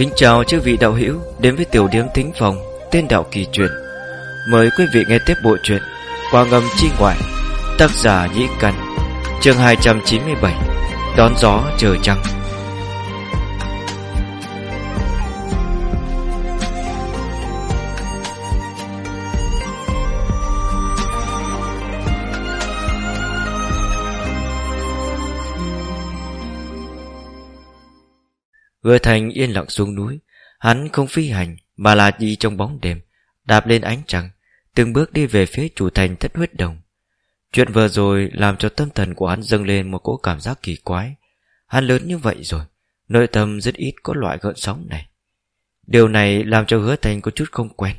Kính chào chư vị đạo hữu đến với tiểu điếm thính phòng tên đạo kỳ truyện. Mời quý vị nghe tiếp bộ truyện Qua ngầm chi ngoại, tác giả Nhĩ Căn, chương 297, đón gió chờ trăng. Hứa Thành yên lặng xuống núi. Hắn không phi hành, Mà là đi trong bóng đêm, Đạp lên ánh trăng, Từng bước đi về phía chủ thành thất huyết đồng. Chuyện vừa rồi làm cho tâm thần của hắn dâng lên một cỗ cảm giác kỳ quái. Hắn lớn như vậy rồi, Nội tâm rất ít có loại gợn sóng này. Điều này làm cho hứa thành có chút không quen.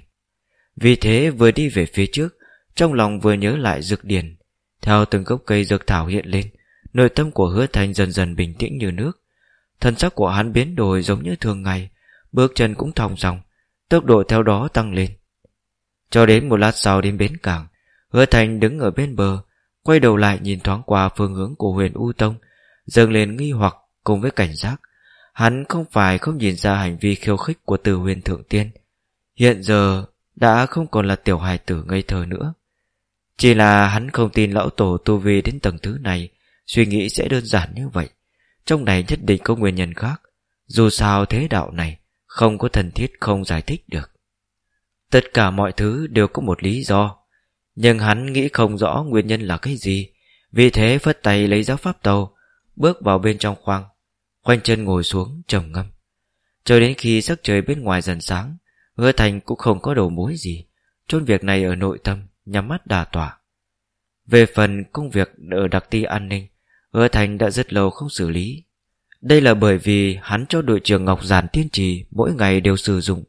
Vì thế vừa đi về phía trước, Trong lòng vừa nhớ lại dược điển. Theo từng gốc cây dược thảo hiện lên, Nội tâm của hứa thành dần dần bình tĩnh như nước. Thân sắc của hắn biến đổi giống như thường ngày, Bước chân cũng thong dòng Tốc độ theo đó tăng lên. Cho đến một lát sau đến bến cảng, Hứa Thành đứng ở bên bờ, Quay đầu lại nhìn thoáng qua phương hướng của huyền U Tông, Dâng lên nghi hoặc cùng với cảnh giác. Hắn không phải không nhìn ra hành vi khiêu khích của từ huyền thượng tiên, Hiện giờ đã không còn là tiểu hài tử ngây thơ nữa. Chỉ là hắn không tin lão tổ tu vi đến tầng thứ này, Suy nghĩ sẽ đơn giản như vậy trong này nhất định có nguyên nhân khác. Dù sao thế đạo này Không có thần thiết không giải thích được. Tất cả mọi thứ đều có một lý do. Nhưng hắn nghĩ không rõ nguyên nhân là cái gì. Vì thế phất tay lấy giáo pháp tàu, Bước vào bên trong khoang. Khoanh chân ngồi xuống, trầm ngâm. Cho đến khi sắc trời bên ngoài dần sáng, Hứa thành cũng không có đầu mối gì. Chôn việc này ở nội tâm, Nhắm mắt đà tỏa. Về phần công việc ở đặc ti an ninh Hứa Thành đã rất lâu không xử lý. Đây là bởi vì hắn cho đội trưởng Ngọc Giản tiên trì Mỗi ngày đều sử dụng.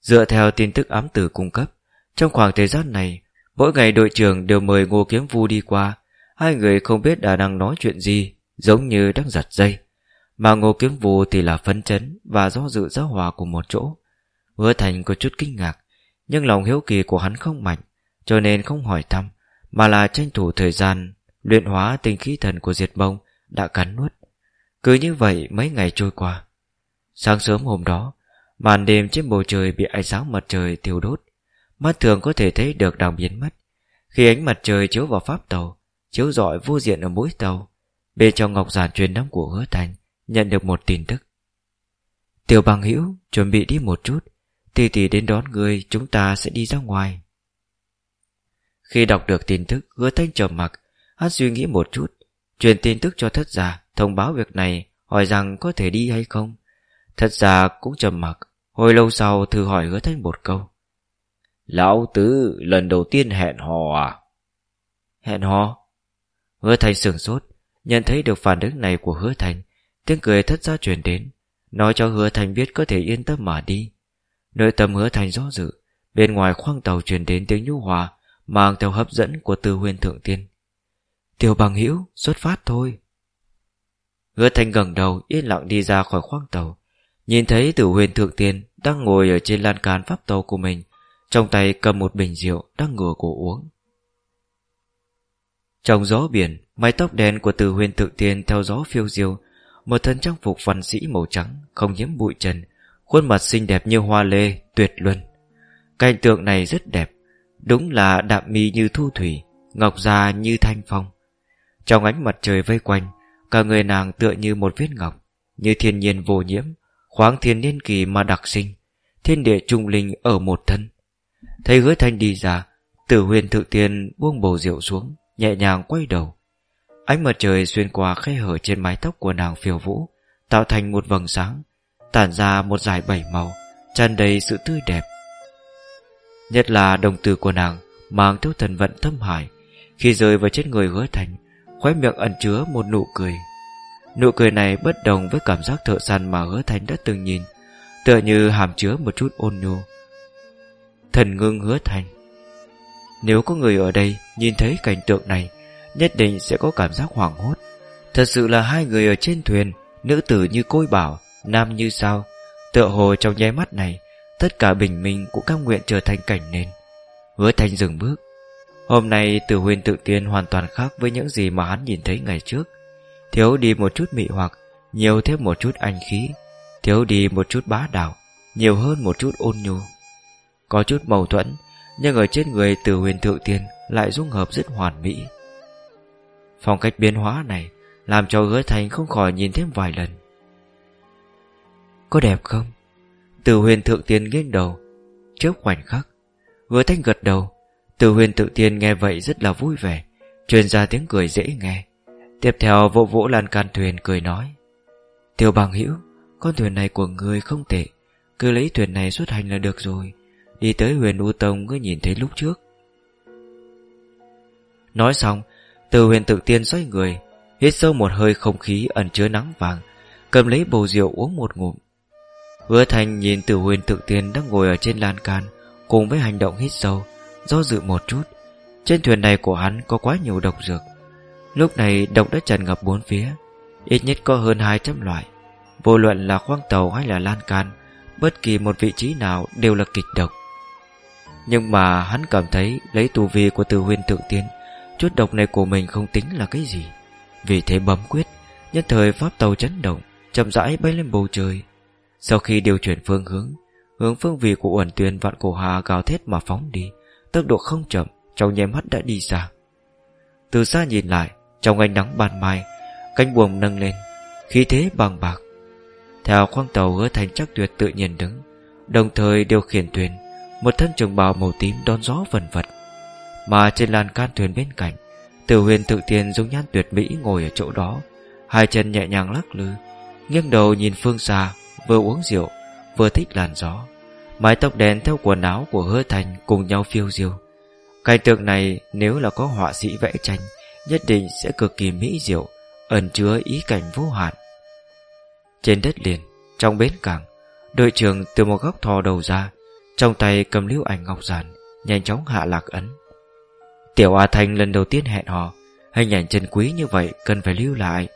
Dựa theo tin tức ám tử cung cấp, Trong khoảng thời gian này, Mỗi ngày đội trưởng đều mời Ngô Kiếm Vu đi qua. Hai người không biết đã đang nói chuyện gì, Giống như đang giật dây. Mà Ngô Kiếm Vu thì là phấn chấn Và do dự giáo hòa cùng một chỗ. Hứa Thành có chút kinh ngạc, Nhưng lòng hiếu kỳ của hắn không mạnh, Cho nên không hỏi thăm, Mà là tranh thủ thời gian Luyện hóa tinh khí thần của diệt mông Đã cắn nuốt. Cứ như vậy mấy ngày trôi qua. Sáng sớm hôm đó, Màn đêm trên bầu trời bị ánh sáng mặt trời thiêu đốt. Mắt thường có thể thấy được đang biến mất. Khi ánh mặt trời chiếu vào pháp tàu, Chiếu rọi vô diện ở mũi tàu Bên trong ngọc giản truyền đóng của hứa thành Nhận được một tin tức. Tiểu bằng hữu, chuẩn bị đi một chút. Tỷ tỷ đến đón người Chúng ta sẽ đi ra ngoài. Khi đọc được tin tức, Hứa thanh trầm mặc Hắn suy nghĩ một chút Truyền tin tức cho thất gia Thông báo việc này Hỏi rằng có thể đi hay không. Thất gia cũng trầm mặc Hồi lâu sau thử hỏi hứa thanh một câu. Lão tứ lần đầu tiên hẹn hò à? Hẹn hò? Hứa thanh sửng sốt Nhận thấy được phản ứng này của hứa thành Tiếng cười thất gia truyền đến Nói cho hứa thành biết có thể yên tâm mà đi. Nơi tâm hứa thành rõ dự Bên ngoài khoang tàu truyền đến tiếng nhu hòa Mang theo hấp dẫn của tư huyền thượng tiên Tiểu bằng hữu, xuất phát thôi. Hứa thanh gần đầu, Yên lặng đi ra khỏi khoang tàu. Nhìn thấy tử huyền thượng tiên Đang ngồi ở trên lan can pháp tàu của mình, Trong tay cầm một bình rượu Đang ngửa cổ uống. Trong gió biển, Mái tóc đen của tử huyền thượng tiên Theo gió phiêu diêu, Một thân trang phục văn sĩ màu trắng, Không nhiễm bụi trần, Khuôn mặt xinh đẹp như hoa lê, tuyệt luân. Cảnh tượng này rất đẹp, Đúng là đạm mi như thu thủy, Ngọc già như thanh phong trong ánh mặt trời vây quanh, Cả người nàng tựa như một viên ngọc, Như thiên nhiên vô nhiễm, Khoáng thiên niên kỳ mà đặc sinh, Thiên địa trung linh ở một thân. Thấy hứa thanh đi ra, Tử huyền thự tiên buông bầu rượu xuống, Nhẹ nhàng quay đầu. Ánh mặt trời xuyên qua khe hở trên mái tóc của nàng phiêu vũ, Tạo thành một vầng sáng, Tản ra một dải bảy màu, tràn đầy sự tươi đẹp. Nhất là đồng tử của nàng, Mang theo thần vận thâm hải, Khi rơi vào trên người hứa thành Khóe miệng ẩn chứa một nụ cười. Nụ cười này bất đồng với cảm giác thợ săn mà hứa thành đã từng nhìn, Tựa như hàm chứa một chút ôn nhu. Thần ngưng hứa thành Nếu có người ở đây Nhìn thấy cảnh tượng này, Nhất định sẽ có cảm giác hoảng hốt. Thật sự là hai người ở trên thuyền, Nữ tử như côi bảo, Nam như sao, Tựa hồ trong nháy mắt này, Tất cả bình minh cũng cam nguyện trở thành cảnh nền. Hứa thành dừng bước. Hôm nay tử huyền tự tiên hoàn toàn khác với những gì mà hắn nhìn thấy ngày trước. Thiếu đi một chút mị hoặc, Nhiều thêm một chút anh khí. Thiếu đi một chút bá đạo, Nhiều hơn một chút ôn nhu. Có chút mâu thuẫn, Nhưng ở trên người Tử huyền thượng tiên Lại dung hợp rất hoàn mỹ. Phong cách biến hóa này Làm cho hứa thành không khỏi nhìn thêm vài lần. Có đẹp không? Từ huyền thượng tiên nghiêng đầu. Trước khoảnh khắc, Hứa thanh gật đầu. Từ huyền tự tiên nghe vậy rất là vui vẻ, Truyền ra tiếng cười dễ nghe. Tiếp theo vỗ vỗ lan can thuyền cười nói Tiêu bằng hữu, Con thuyền này của người không tệ, Cứ lấy thuyền này xuất hành là được rồi, Đi tới huyền U Tông cứ nhìn thấy lúc trước. Nói xong, Từ huyền tự tiên xoay người, Hít sâu một hơi không khí ẩn chứa nắng vàng, Cầm lấy bầu rượu uống một ngụm. Hứa thành nhìn từ huyền tự tiên đang ngồi ở trên lan can, Cùng với hành động hít sâu Do dự một chút, Trên thuyền này của hắn có quá nhiều độc dược. Lúc này độc đã tràn ngập bốn phía, Ít nhất có hơn 200 loại, Vô luận là khoang tàu hay là lan can, Bất kỳ một vị trí nào đều là kịch độc. Nhưng mà hắn cảm thấy Lấy tù vi của từ huyền tượng tiên, Chút độc này của mình không tính là cái gì. Vì thế bấm quyết, Nhất thời pháp tàu chấn động, chậm rãi bay lên bầu trời. Sau khi điều chuyển phương hướng Hướng phương vị của uẩn tuyền vạn cổ hà gào thét mà phóng đi. Tốc độ không chậm, Trong nháy mắt đã đi xa. Từ xa nhìn lại, Trong ánh nắng ban mai, Cánh buồm nâng lên, Khí thế bằng bạc. Theo khoang tàu hứa thành chắc tuyệt tự nhiên đứng, Đồng thời điều khiển thuyền, Một thân trường bào màu tím đón gió vần vật. Mà trên lan can thuyền bên cạnh Tử huyền tự tiền dung nhan tuyệt mỹ ngồi ở chỗ đó, Hai chân nhẹ nhàng lắc lư, Nghiêng đầu nhìn phương xa, Vừa uống rượu, Vừa thích làn gió. Mái tóc đen theo quần áo của hứa thành Cùng nhau phiêu diêu. Cảnh tượng này nếu là có họa sĩ vẽ tranh, Nhất định sẽ cực kỳ mỹ diệu, Ẩn chứa ý cảnh vô hạn. Trên đất liền, Trong bến cảng, Đội trưởng từ một góc thò đầu ra, Trong tay cầm lưu ảnh ngọc giản, Nhanh chóng hạ lạc ấn. Tiểu A Thanh lần đầu tiên hẹn hò, Hình ảnh chân quý như vậy cần phải lưu lại,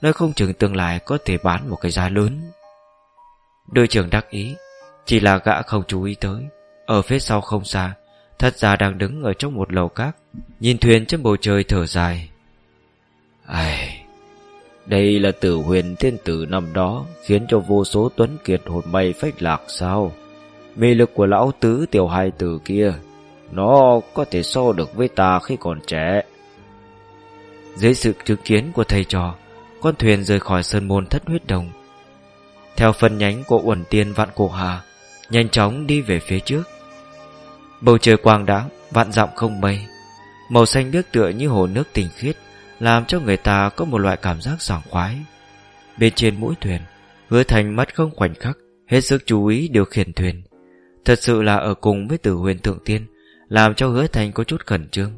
Nói không chừng tương lai có thể bán một cái giá lớn. Đội trưởng đắc ý chỉ là gã không chú ý tới. Ở phía sau không xa Thật ra đang đứng ở trong một lầu cát, Nhìn thuyền trên bầu trời thở dài. Ai... Đây là tử huyền thiên tử năm đó, Khiến cho vô số tuấn kiệt hồn bay phách lạc sao? Mê lực của lão tứ tiểu hai tử kia, Nó có thể so được với ta khi còn trẻ. Dưới sự chứng kiến của thầy trò, Con thuyền rời khỏi sơn môn thất huyết đồng. Theo phần nhánh của uẩn tiên vạn cổ hà Nhanh chóng đi về phía trước Bầu trời quang đãng Vạn dặm không mây Màu xanh biếc tựa như hồ nước tình khiết làm cho người ta có một loại cảm giác sảng khoái. Bên trên mũi thuyền, hứa thành mắt không khoảnh khắc, hết sức chú ý điều khiển thuyền. Thật sự là ở cùng với tử huyền thượng tiên, làm cho hứa thành có chút khẩn trương.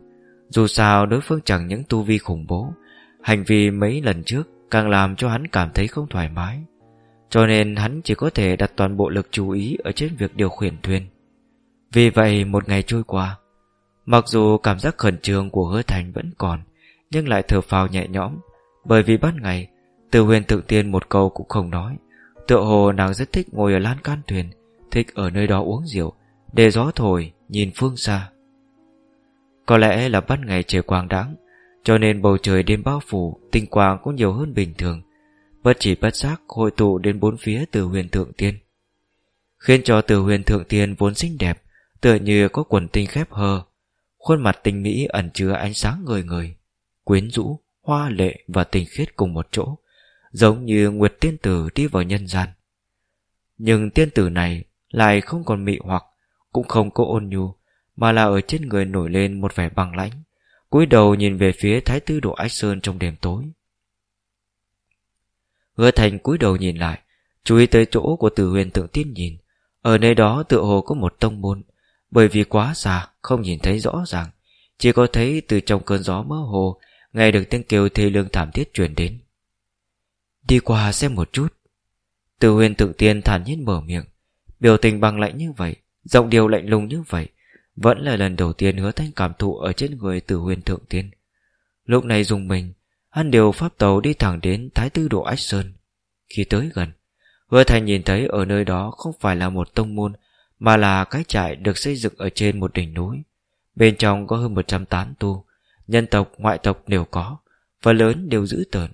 Dù sao đối phương chẳng những tu vi khủng bố, hành vi mấy lần trước càng làm cho hắn cảm thấy không thoải mái. Cho nên hắn chỉ có thể đặt toàn bộ lực chú ý ở trên việc điều khiển thuyền. Vì vậy một ngày trôi qua, mặc dù cảm giác khẩn trương của hứa thành vẫn còn, nhưng lại thở phào nhẹ nhõm bởi vì ban ngày từ huyền tự tiên một câu cũng không nói tựa hồ nàng rất thích ngồi ở lan can thuyền thích ở nơi đó uống rượu để gió thổi nhìn phương xa có lẽ là ban ngày trời quang đãng cho nên bầu trời đêm bao phủ tinh quang cũng nhiều hơn bình thường bất chỉ bất giác hội tụ đến bốn phía từ huyền thượng tiên khiến cho từ huyền thượng tiên vốn xinh đẹp tựa như có quần tinh khép hờ khuôn mặt tinh mỹ ẩn chứa ánh sáng người người quyến rũ, hoa lệ và tình khiết cùng một chỗ, giống như Nguyệt Tiên Tử đi vào nhân gian. Nhưng tiên tử này lại không còn mị hoặc, cũng không có ôn nhu, mà là ở trên người nổi lên một vẻ bằng lãnh, cúi đầu nhìn về phía Thái Tư Độ Ách Sơn trong đêm tối. Hứa Thành cúi đầu nhìn lại, chú ý tới chỗ của Tử Huyền Tượng Tiên nhìn, ở nơi đó tựa hồ có một tông môn, bởi vì quá xa không nhìn thấy rõ ràng, chỉ có thấy từ trong cơn gió mơ hồ nghe được tiếng kêu thê lương thảm thiết truyền đến. Đi qua xem một chút. Tử huyền Tượng tiên thản nhiên mở miệng, biểu tình bằng lạnh như vậy, giọng điều lạnh lùng như vậy, vẫn là lần đầu tiên hứa thanh cảm thụ ở trên người Tử huyền thượng tiên. Lúc này dùng mình, hắn điều pháp tàu đi thẳng đến Thái Tư Độ Ách Sơn. Khi tới gần, hứa thành nhìn thấy ở nơi đó không phải là một tông môn, mà là cái trại được xây dựng ở trên một đỉnh núi. Bên trong có hơn 100 tán tu, Nhân tộc, ngoại tộc đều có Và lớn đều giữ tợn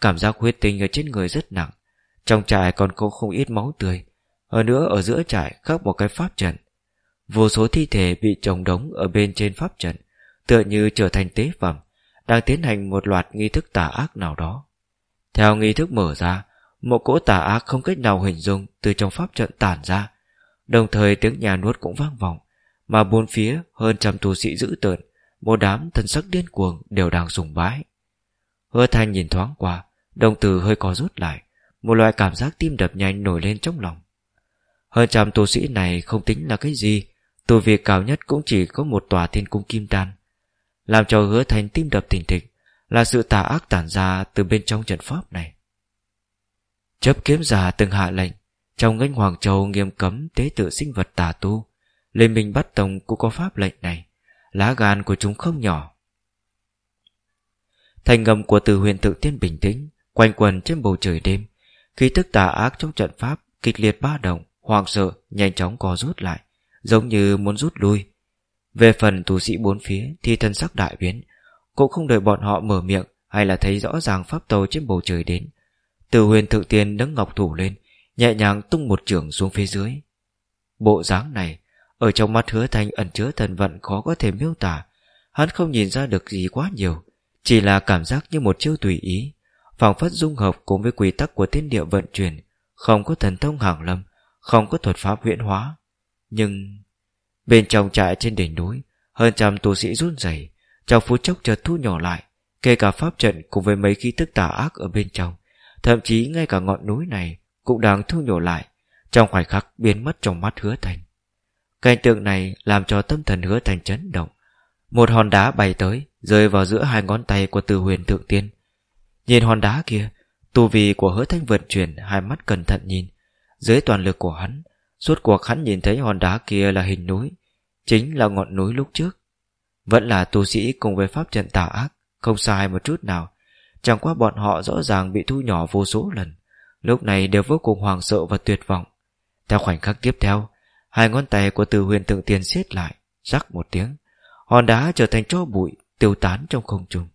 Cảm giác huyết tinh ở trên người rất nặng Trong trại còn có không ít máu tươi ở nữa ở giữa trại khắc một cái pháp trận Vô số thi thể bị trồng đống Ở bên trên pháp trận Tựa như trở thành tế phẩm đang tiến hành một loạt nghi thức tà ác nào đó. Theo nghi thức mở ra, Một cỗ tà ác không cách nào hình dung Từ trong pháp trận tản ra. Đồng thời tiếng nhà nuốt cũng vang vọng, Mà bốn phía hơn trăm tu sĩ dữ tợn, Một đám thân sắc điên cuồng Đều đang sùng bái. Hứa thanh nhìn thoáng qua, Đồng tử hơi có rút lại, Một loại cảm giác tim đập nhanh nổi lên trong lòng. Hơn trăm tu sĩ này không tính là cái gì, Tu vi cao nhất cũng chỉ có một tòa thiên cung kim đan. Làm cho hứa thành tim đập thình thịch Là sự tà ác tản ra từ bên trong trận pháp này. Chấp kiếm giả từng hạ lệnh Trong ngân Hoàng Châu nghiêm cấm tế tự sinh vật tà tu Liên minh bắt tông cũng có pháp lệnh này Lá gan của chúng không nhỏ. Thành ngầm của từ huyền tự tiên bình tĩnh Quanh quần trên bầu trời đêm Khi tức tà ác trong trận pháp Kịch liệt ba động, hoảng sợ Nhanh chóng co rút lại Giống như muốn rút lui. Về phần tu sĩ bốn phía thì thân sắc đại biến, Cũng không đợi bọn họ mở miệng Hay là thấy rõ ràng pháp tàu trên bầu trời đến. Từ huyền thượng tiên nâng ngọc thủ lên, Nhẹ nhàng tung một trường xuống phía dưới. Bộ dáng này, Ở trong mắt hứa thanh ẩn chứa thần vận khó có thể miêu tả. Hắn không nhìn ra được gì quá nhiều, Chỉ là cảm giác như một chiêu tùy ý, phảng phất dung hợp cùng với quy tắc của thiên địa vận chuyển, Không có thần thông hàng lâm, Không có thuật pháp huyễn hóa. Nhưng Bên trong trại trên đỉnh núi, Hơn trăm tu sĩ run rẩy, Trong phút chốc chợt thu nhỏ lại, Kể cả pháp trận cùng với mấy khí tức tà ác ở bên trong, Thậm chí ngay cả ngọn núi này Cũng đang thu nhỏ lại, Trong khoảnh khắc biến mất trong mắt hứa thành. Cảnh tượng này làm cho tâm thần hứa thành chấn động, Một hòn đá bay tới, Rơi vào giữa hai ngón tay của từ huyền thượng tiên. Nhìn hòn đá kia, Tu vi của hứa thanh vận chuyển, Hai mắt cẩn thận nhìn, Dưới toàn lực của hắn Suốt cuộc hắn nhìn thấy hòn đá kia là hình núi, Chính là ngọn núi lúc trước. Vẫn là tu sĩ cùng với pháp trận tà ác, Không sai một chút nào. Chẳng qua bọn họ rõ ràng bị thu nhỏ vô số lần. Lúc này đều vô cùng hoàng sợ và tuyệt vọng. Theo khoảnh khắc tiếp theo, Hai ngón tay của từ huyền tượng tiền siết lại, Rắc một tiếng. Hòn đá trở thành cho bụi, Tiêu tán trong không trung.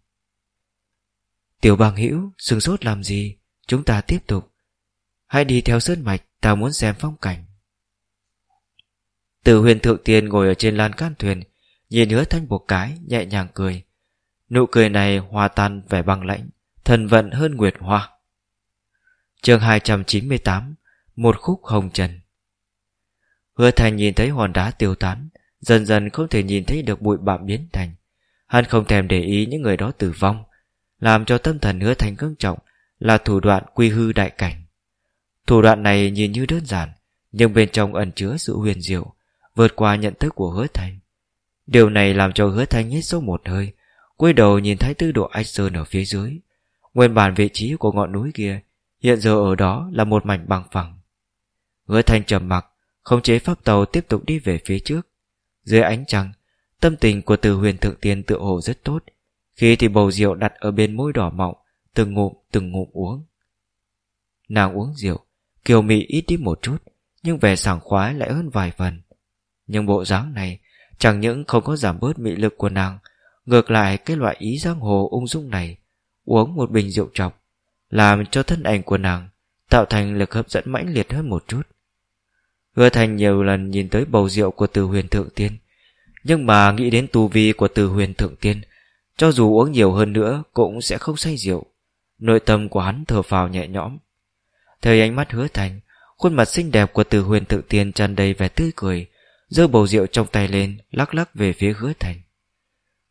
Tiểu bằng hữu, Sừng sốt làm gì? Chúng ta tiếp tục. Hãy đi theo sơn mạch, Ta muốn xem phong cảnh. Từ huyền thượng tiên ngồi ở trên lan can thuyền, Nhìn hứa thanh một cái, Nhẹ nhàng cười. Nụ cười này hòa tan vẻ băng lãnh Thần vận hơn nguyệt hoa. Chương 298 Một khúc hồng trần. Hứa thanh nhìn thấy hòn đá tiêu tán, Dần dần không thể nhìn thấy được bụi bạm biến thành. Hắn không thèm để ý những người đó tử vong, làm cho tâm thần hứa thanh cương trọng, Là thủ đoạn quy hư đại cảnh. Thủ đoạn này nhìn như đơn giản, Nhưng bên trong ẩn chứa sự huyền diệu Vượt qua nhận thức của hứa thành Điều này làm cho hứa thành hít sâu một hơi, quay đầu nhìn thấy tư độ Ách Sơn ở phía dưới. Nguyên bản vị trí của ngọn núi kia Hiện giờ ở đó là một mảnh bằng phẳng. Hứa thành trầm mặc, khống chế pháp tàu tiếp tục đi về phía trước. Dưới ánh trăng, Tâm tình của từ huyền thượng tiên tự hồ rất tốt. Khi thì bầu rượu đặt ở bên môi đỏ mọng, Từng ngụm từng ngụm uống. Nàng uống rượu, Kiều mị ít đi một chút, Nhưng vẻ sảng khoái lại hơn vài phần. Nhưng bộ dáng này Chẳng những không có giảm bớt mị lực của nàng Ngược lại cái loại ý giang hồ ung dung này Uống một bình rượu chọc, Làm cho thân ảnh của nàng Tạo thành lực hấp dẫn mãnh liệt hơn một chút. Hứa thành nhiều lần nhìn tới bầu rượu của từ huyền thượng tiên Nhưng mà nghĩ đến tu vi của từ huyền thượng tiên cho dù uống nhiều hơn nữa Cũng sẽ không say rượu Nội tâm của hắn thở phào nhẹ nhõm. Thời ánh mắt hứa thành Khuôn mặt xinh đẹp của từ huyền Thượng tiên tràn đầy vẻ tươi cười giơ bầu rượu trong tay lên, Lắc lắc về phía hứa thành.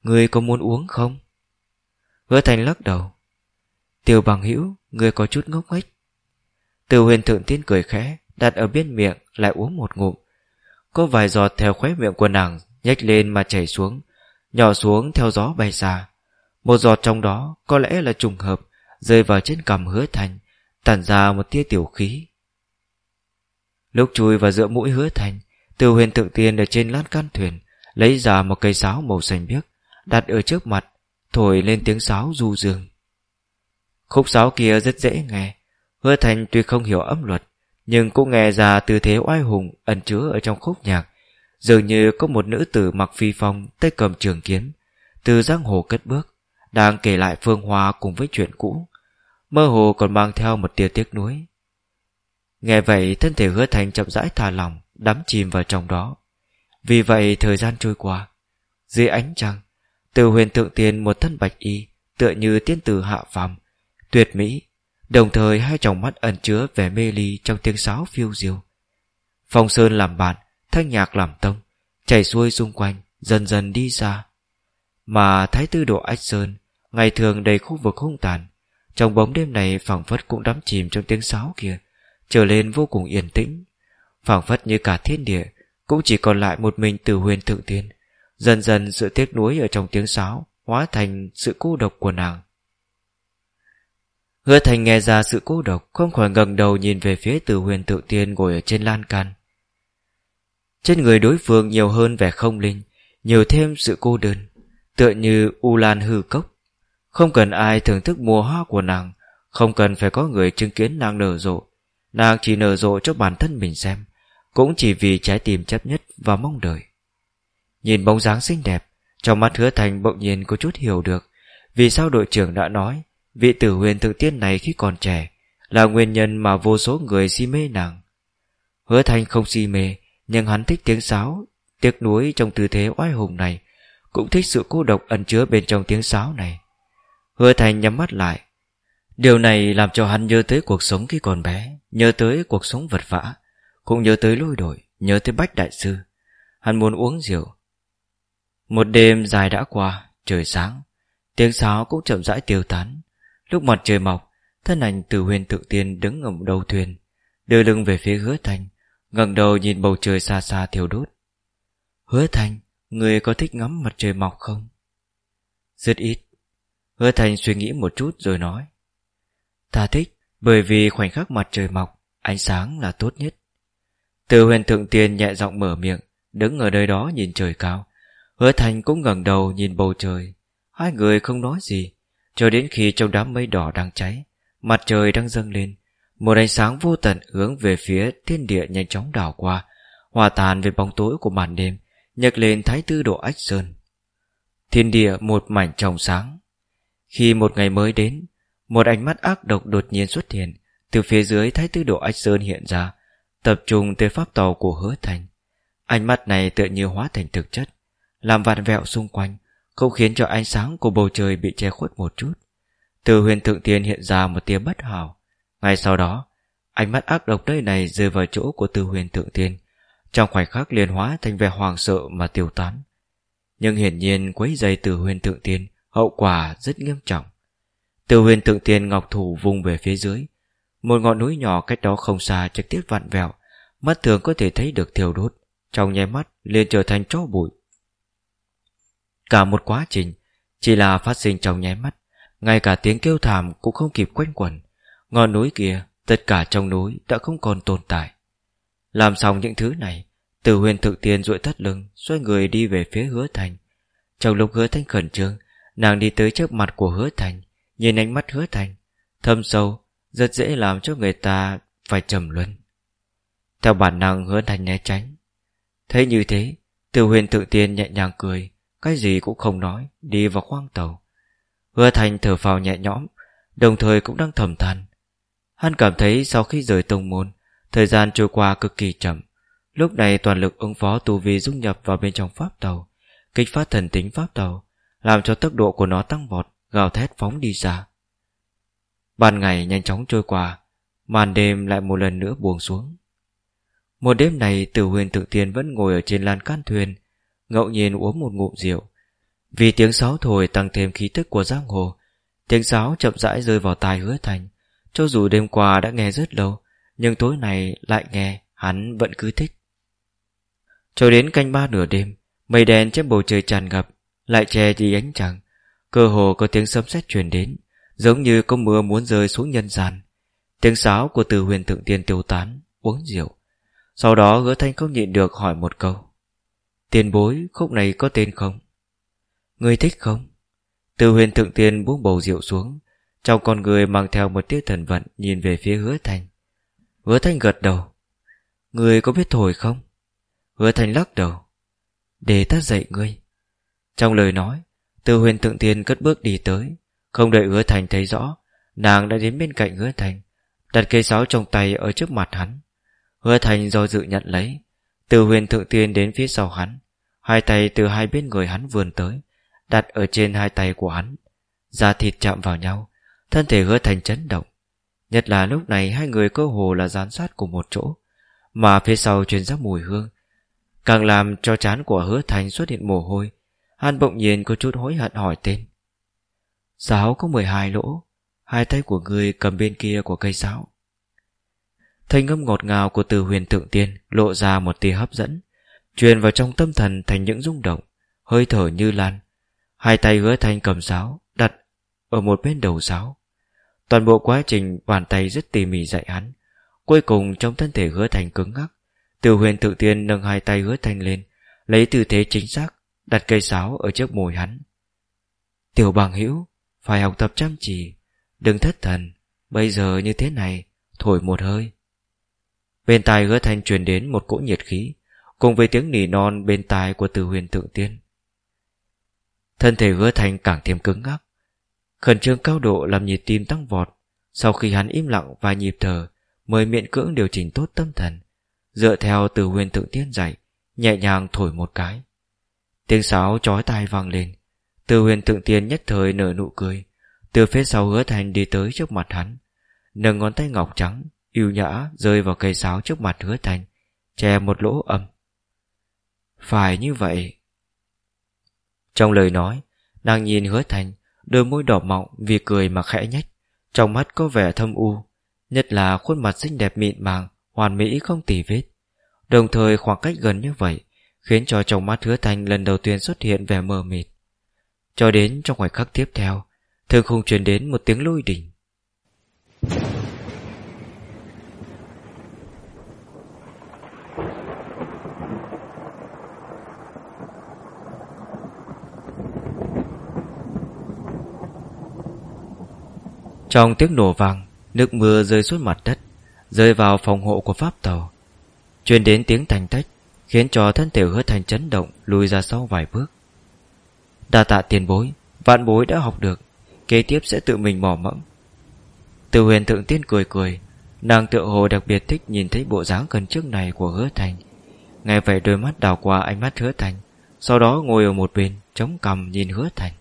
Người có muốn uống không? Hứa thành lắc đầu. Tiểu bằng hữu, Người có chút ngốc nghếch. Từ huyền thượng tiên cười khẽ, Đặt ở bên miệng lại uống một ngụm. Có vài giọt theo khóe miệng của nàng nhếch lên mà chảy xuống, Nhỏ xuống theo gió bay xa Một giọt trong đó có lẽ là trùng hợp, Rơi vào trên cằm hứa thành, Tản ra một tia tiểu khí. Lúc chui vào giữa mũi hứa thành từ huyền tượng tiên ở trên lát can thuyền, Lấy ra một cây sáo màu xanh biếc, Đặt ở trước mặt, Thổi lên tiếng sáo du dương. Khúc sáo kia rất dễ nghe, Hứa thành tuy không hiểu âm luật, Nhưng cũng nghe ra tư thế oai hùng, Ẩn chứa ở trong khúc nhạc. Dường như có một nữ tử mặc phi phong Tay cầm trường kiếm, Từ giang hồ cất bước, Đang kể lại phương hoa cùng với chuyện cũ. Mơ hồ còn mang theo một tia tiếc nuối. Nghe vậy, thân thể hứa thành chậm rãi thả lòng Đắm chìm vào trong đó. Vì vậy thời gian trôi qua, Dưới ánh trăng, Từ huyền thượng tiền một thân bạch y Tựa như tiên tử hạ phàm, Tuyệt mỹ, Đồng thời hai tròng mắt ẩn chứa vẻ mê ly Trong tiếng sáo phiêu diêu. Phong sơn làm bạn, Thanh nhạc làm tông, Chảy xuôi xung quanh, Dần dần đi xa. Mà Thái Tư Độ Ách Sơn, Ngày thường đầy khu vực hung tàn, Trong bóng đêm này phảng phất cũng đắm chìm trong tiếng sáo kia, Trở lên vô cùng yên tĩnh phảng phất như cả thiên địa, Cũng chỉ còn lại một mình từ huyền thượng tiên Dần dần sự tiếc nuối ở trong tiếng sáo Hóa thành sự cô độc của nàng. Hứa thành nghe ra sự cô độc, Không khỏi ngẩng đầu nhìn về phía từ huyền thượng tiên Ngồi ở trên lan can. Trên người đối phương nhiều hơn vẻ không linh, Nhiều thêm sự cô đơn, Tựa như u lan hư cốc. Không cần ai thưởng thức mùa hoa của nàng, Không cần phải có người chứng kiến nàng nở rộ. Nàng chỉ nở rộ cho bản thân mình xem. Cũng chỉ vì trái tim chấp nhất và mong đợi. Nhìn bóng dáng xinh đẹp, Trong mắt hứa thành bỗng nhiên có chút hiểu được Vì sao đội trưởng đã nói Vị tử huyền thượng tiên này khi còn trẻ Là nguyên nhân mà vô số người si mê nàng. Hứa thành không si mê, Nhưng hắn thích tiếng sáo, Tiếc nuối trong tư thế oai hùng này, Cũng thích sự cô độc ẩn chứa bên trong tiếng sáo này. Hứa thành nhắm mắt lại. Điều này làm cho hắn nhớ tới cuộc sống khi còn bé, Nhớ tới cuộc sống vật vã. Cũng nhớ tới lôi đổi Nhớ tới Bách Đại Sư. Hắn muốn uống rượu. Một đêm dài đã qua, Trời sáng. Tiếng sáo cũng chậm rãi tiêu tán. Lúc mặt trời mọc, Thân ảnh từ huyền tự tiên đứng ở đầu thuyền, Đưa lưng về phía hứa thành, ngẩng đầu nhìn bầu trời xa xa thiêu đốt. Hứa thành, Người có thích ngắm mặt trời mọc không? Rất ít. Hứa thành suy nghĩ một chút rồi nói. Ta thích, bởi vì khoảnh khắc mặt trời mọc, Ánh sáng là tốt nhất. Từ huyền thượng tiên nhẹ giọng mở miệng, Đứng ở nơi đó nhìn trời cao. Hứa thành cũng ngẩng đầu nhìn bầu trời. Hai người không nói gì, Cho đến khi trong đám mây đỏ đang cháy, Mặt trời đang dâng lên. Một ánh sáng vô tận hướng về phía thiên địa nhanh chóng đảo qua, Hòa tàn về bóng tối của màn đêm, nhấc lên thái tư độ ách sơn. Thiên địa một mảnh trồng sáng. Khi một ngày mới đến, một ánh mắt ác độc đột nhiên xuất hiện Từ phía dưới thái tư độ ách sơn hiện ra. Tập trung tới pháp tàu của hứa thành. Ánh mắt này tựa như hóa thành thực chất, Làm vạn vẹo xung quanh, Không khiến cho ánh sáng của bầu trời bị che khuất một chút. Từ huyền thượng tiên hiện ra một tia bất hảo. Ngay sau đó, Ánh mắt ác độc nơi này rơi vào chỗ của từ huyền thượng tiên, Trong khoảnh khắc liền hóa thành vẻ hoàng sợ mà tiêu tán. Nhưng hiển nhiên quấy dây từ huyền thượng tiên, Hậu quả rất nghiêm trọng. Từ huyền thượng tiên ngọc thủ vùng về phía dưới một ngọn núi nhỏ cách đó không xa trực tiếp vặn vẹo, Mắt thường có thể thấy được thiêu đốt, Trong nháy mắt liền trở thành chó bụi. Cả một quá trình, Chỉ là phát sinh trong nháy mắt, Ngay cả tiếng kêu thảm cũng không kịp quanh quẩn. Ngọn núi kia, Tất cả trong núi đã không còn tồn tại. Làm xong những thứ này Từ huyền thượng tiên duỗi thắt lưng, Xoay người đi về phía hứa thành. Trong lúc hứa thành khẩn trương, Nàng đi tới trước mặt của hứa thành, Nhìn ánh mắt hứa thành, Thâm sâu rất dễ làm cho người ta phải trầm luân. Theo bản năng hứa thành né tránh. Thấy như thế tiêu huyền tự tiên nhẹ nhàng cười, Cái gì cũng không nói, Đi vào khoang tàu. Hứa thành thở phào nhẹ nhõm, Đồng thời cũng đang thầm than. Hắn cảm thấy sau khi rời tông môn, Thời gian trôi qua cực kỳ chậm. Lúc này toàn lực ứng phó tù vi dung nhập vào bên trong pháp tàu, Kích phát thần tính pháp tàu, Làm cho tốc độ của nó tăng vọt, gào thét phóng đi ra. Ban ngày nhanh chóng trôi qua, màn đêm lại một lần nữa buông xuống. Một đêm này Tử huyền thượng tiên vẫn ngồi ở trên lan can thuyền, ngẫu nhiên uống một ngụm rượu. Vì tiếng sáo thổi tăng thêm khí tức của giang hồ, tiếng sáo chậm rãi rơi vào tai hứa thành. Cho dù đêm qua đã nghe rất lâu, nhưng tối nay lại nghe, hắn vẫn cứ thích. Cho đến canh ba nửa đêm, mây đen trên bầu trời tràn ngập, lại che đi ánh trăng, Cơ hồ có tiếng sấm sét truyền đến Giống như có mưa muốn rơi xuống nhân gian. Tiếng sáo của từ huyền thượng tiên tiêu tán, Uống rượu. Sau đó hứa thanh không nhịn được hỏi một câu. Tiền bối, khúc này có tên không? Người thích không? Từ huyền thượng tiên buông bầu rượu xuống. Trong con người mang theo một tia thần vận Nhìn về phía hứa thanh. Hứa thanh gật đầu. Người có biết thổi không? Hứa thanh lắc đầu. Để ta dạy ngươi. Trong lời nói, từ huyền thượng tiên cất bước đi tới. Không đợi hứa thành thấy rõ, Nàng đã đến bên cạnh hứa thành, Đặt cây sáo trong tay ở trước mặt hắn. Hứa thành do dự nhận lấy, Từ huyền thượng tiên đến phía sau hắn, Hai tay từ hai bên người hắn vươn tới, Đặt ở trên hai tay của hắn. Da thịt chạm vào nhau, Thân thể hứa thành chấn động. Nhất là lúc này hai người cơ hồ là gián sát cùng một chỗ, Mà phía sau truyền ra mùi hương. Càng làm cho chán của hứa thành xuất hiện mồ hôi, Hắn bỗng nhiên có chút hối hận hỏi tên. Giáo có 12 lỗ, Hai tay của người cầm bên kia của cây sáo. Thanh âm ngọt ngào của từ huyền thượng tiên Lộ ra một tia hấp dẫn, Truyền vào trong tâm thần thành những rung động, Hơi thở như lan. Hai tay hứa thanh cầm sáo, Đặt ở một bên đầu sáo. Toàn bộ quá trình bàn tay rất tỉ mỉ dạy hắn. Cuối cùng trong thân thể hứa thành cứng ngắc, Từ huyền thượng tiên nâng hai tay hứa thanh lên, Lấy tư thế chính xác, Đặt cây sáo ở trước môi hắn. Tiểu bằng hữu phải học tập chăm chỉ. Đừng thất thần, Bây giờ như thế này, Thổi một hơi. Bên tai hứa thanh truyền đến một cỗ nhiệt khí, Cùng với tiếng nỉ non bên tai của từ huyền thượng tiên. Thân thể hứa thanh càng thêm cứng ngắc, Khẩn trương cao độ làm nhịp tim tăng vọt. Sau khi hắn im lặng vài nhịp thở, Mới miễn cưỡng điều chỉnh tốt tâm thần, Dựa theo từ huyền thượng tiên dạy, Nhẹ nhàng thổi một cái. Tiếng sáo chói tai vang lên từ huyền thượng tiên nhất thời nở nụ cười. Từ phía sau hứa thành đi tới trước mặt hắn. Nâng ngón tay ngọc trắng, yêu nhã rơi vào cây sáo trước mặt hứa thành, Che một lỗ âm Phải như vậy. Trong lời nói, Nàng nhìn hứa thành, Đôi môi đỏ mọng vì cười mà khẽ nhách Trong mắt có vẻ thâm u, Nhất là khuôn mặt xinh đẹp mịn màng, Hoàn mỹ không tỉ vết. Đồng thời khoảng cách gần như vậy Khiến cho trong mắt hứa thành lần đầu tiên xuất hiện vẻ mờ mịt. Cho đến trong khoảnh khắc tiếp theo Thường không truyền đến một tiếng lôi đỉnh Trong tiếng nổ vang, Nước mưa rơi xuống mặt đất, Rơi vào phòng hộ của pháp tàu. Truyền đến tiếng thành tách Khiến cho thân thể hứa thành chấn động, Lùi ra sau vài bước. Đa tạ tiền bối, Vạn bối đã học được, Kế tiếp sẽ tự mình mỏ mẫm. Từ huyền thượng tiên cười cười, Nàng tựa hồ đặc biệt thích nhìn thấy bộ dáng gần trước này của hứa thành. Nghe vậy đôi mắt đào qua ánh mắt hứa thành, Sau đó ngồi ở một bên, Chống cằm nhìn hứa thành.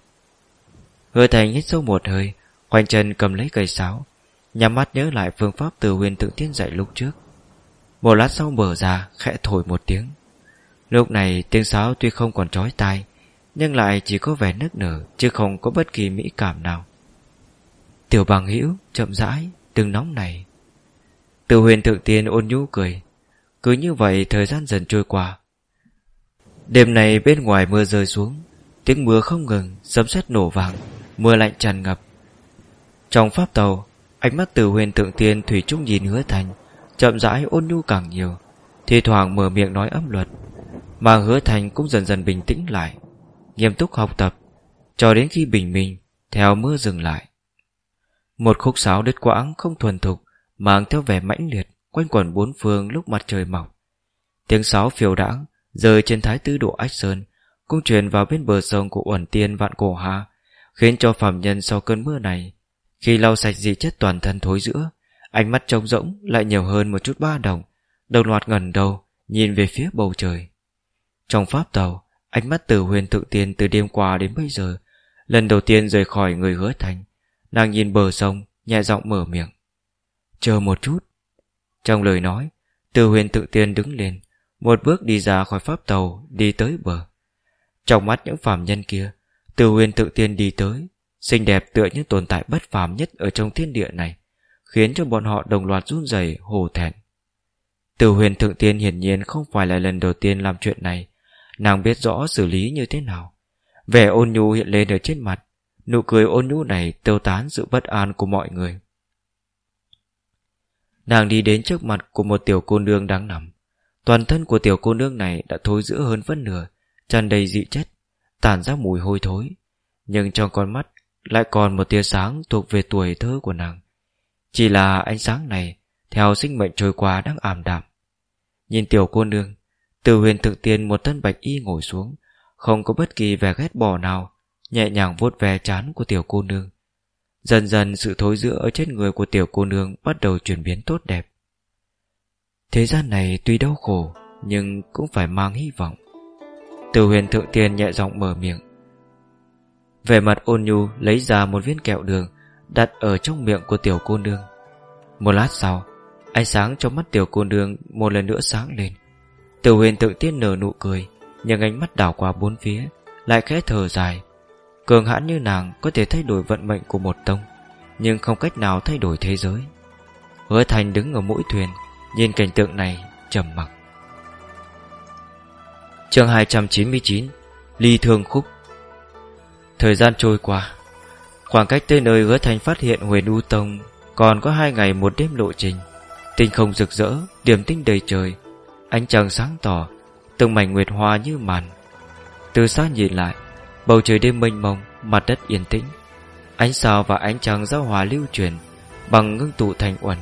Hứa thành hít sâu một hơi, Khoanh chân cầm lấy cây sáo, Nhắm mắt nhớ lại phương pháp từ huyền thượng tiên dạy lúc trước. Một lát sau mở ra, Khẽ thổi một tiếng. Lúc này tiếng sáo tuy không còn trói tai nhưng lại chỉ có vẻ nức nở, Chứ không có bất kỳ mỹ cảm nào. Tiểu bằng hữu, chậm rãi, Đừng nóng này. Từ huyền thượng tiên ôn nhu cười. Cứ như vậy, thời gian dần trôi qua. Đêm này bên ngoài mưa rơi xuống, Tiếng mưa không ngừng, Sấm sét nổ vàng, Mưa lạnh tràn ngập. Trong pháp tàu, Ánh mắt từ huyền thượng tiên Thủy chung nhìn hứa thành, Chậm rãi ôn nhu càng nhiều, thi thoảng mở miệng nói âm luật, Mà hứa thành cũng dần dần bình tĩnh lại. Nghiêm túc học tập, Cho đến khi bình minh, Theo mưa dừng lại. Một khúc sáo đứt quãng không thuần thục, Mang theo vẻ mãnh liệt, Quanh quẩn bốn phương lúc mặt trời mọc. Tiếng sáo phiêu đãng, Rơi trên thái tứ độ ách sơn, Cũng truyền vào bên bờ sông của uẩn tiên vạn cổ hà, Khiến cho phạm nhân sau cơn mưa này, khi lau sạch dị chất toàn thân thối giữa, Ánh mắt trống rỗng lại nhiều hơn một chút ba đồng Đồng loạt ngẩn đầu, Nhìn về phía bầu trời. Trong pháp tàu Ánh mắt từ huyền tự tiên từ đêm qua đến bây giờ, Lần đầu tiên rời khỏi người hứa thành. Nàng nhìn bờ sông, Nhẹ giọng mở miệng. Chờ một chút. Trong lời nói, Từ huyền tự tiên đứng lên, Một bước đi ra khỏi pháp tàu, Đi tới bờ. Trong mắt những phàm nhân kia, Từ huyền tự tiên đi tới, Xinh đẹp tựa như tồn tại bất phàm nhất Ở trong thiên địa này, Khiến cho bọn họ đồng loạt run rẩy hồ thẹn. Từ huyền thượng tiên hiển nhiên Không phải là lần đầu tiên làm chuyện này Nàng biết rõ xử lý như thế nào. Vẻ ôn nhu hiện lên ở trên mặt. Nụ cười ôn nhu này tiêu tán sự bất an của mọi người. Nàng đi đến trước mặt của một tiểu cô nương đang nằm. Toàn thân của tiểu cô nương này đã thối rữa hơn phân nửa, tràn đầy dị chất, Tản ra mùi hôi thối. Nhưng trong con mắt lại còn một tia sáng thuộc về tuổi thơ của nàng. Chỉ là ánh sáng này, Theo sinh mệnh trôi qua đang ảm đạm. Nhìn tiểu cô nương từ huyền thực tiên một thân bạch y ngồi xuống Không có bất kỳ vẻ ghét bỏ nào Nhẹ nhàng vuốt ve chán của tiểu cô nương Dần dần sự thối giữa ở trên người của tiểu cô nương bắt đầu chuyển biến tốt đẹp. Thế gian này tuy đau khổ, nhưng cũng phải mang hy vọng. Từ huyền thượng tiên nhẹ giọng mở miệng. Về mặt ôn nhu lấy ra một viên kẹo đường đặt ở trong miệng của tiểu cô nương. Một lát sau, ánh sáng trong mắt tiểu cô nương một lần nữa sáng lên. Tiểu huyền tự tiên nở nụ cười, nhưng ánh mắt đảo qua bốn phía, lại khẽ thở dài. Cường hãn như nàng có thể thay đổi vận mệnh của một tông, nhưng không cách nào thay đổi thế giới. Hứa thành đứng ở mũi thuyền, nhìn cảnh tượng này, trầm mặc. chương 299 Ly Thương Khúc Thời gian trôi qua Khoảng cách tới nơi hứa thành phát hiện Huyền U Tông Còn có hai ngày một đêm lộ trình Tinh không rực rỡ Điểm tinh đầy trời Ánh trăng sáng tỏ, Từng mảnh nguyệt hoa như màn. Từ xa nhìn lại, Bầu trời đêm mênh mông, Mặt đất yên tĩnh. Ánh sao và ánh trăng giao hòa lưu truyền, Bằng ngưng tụ thành uẩn.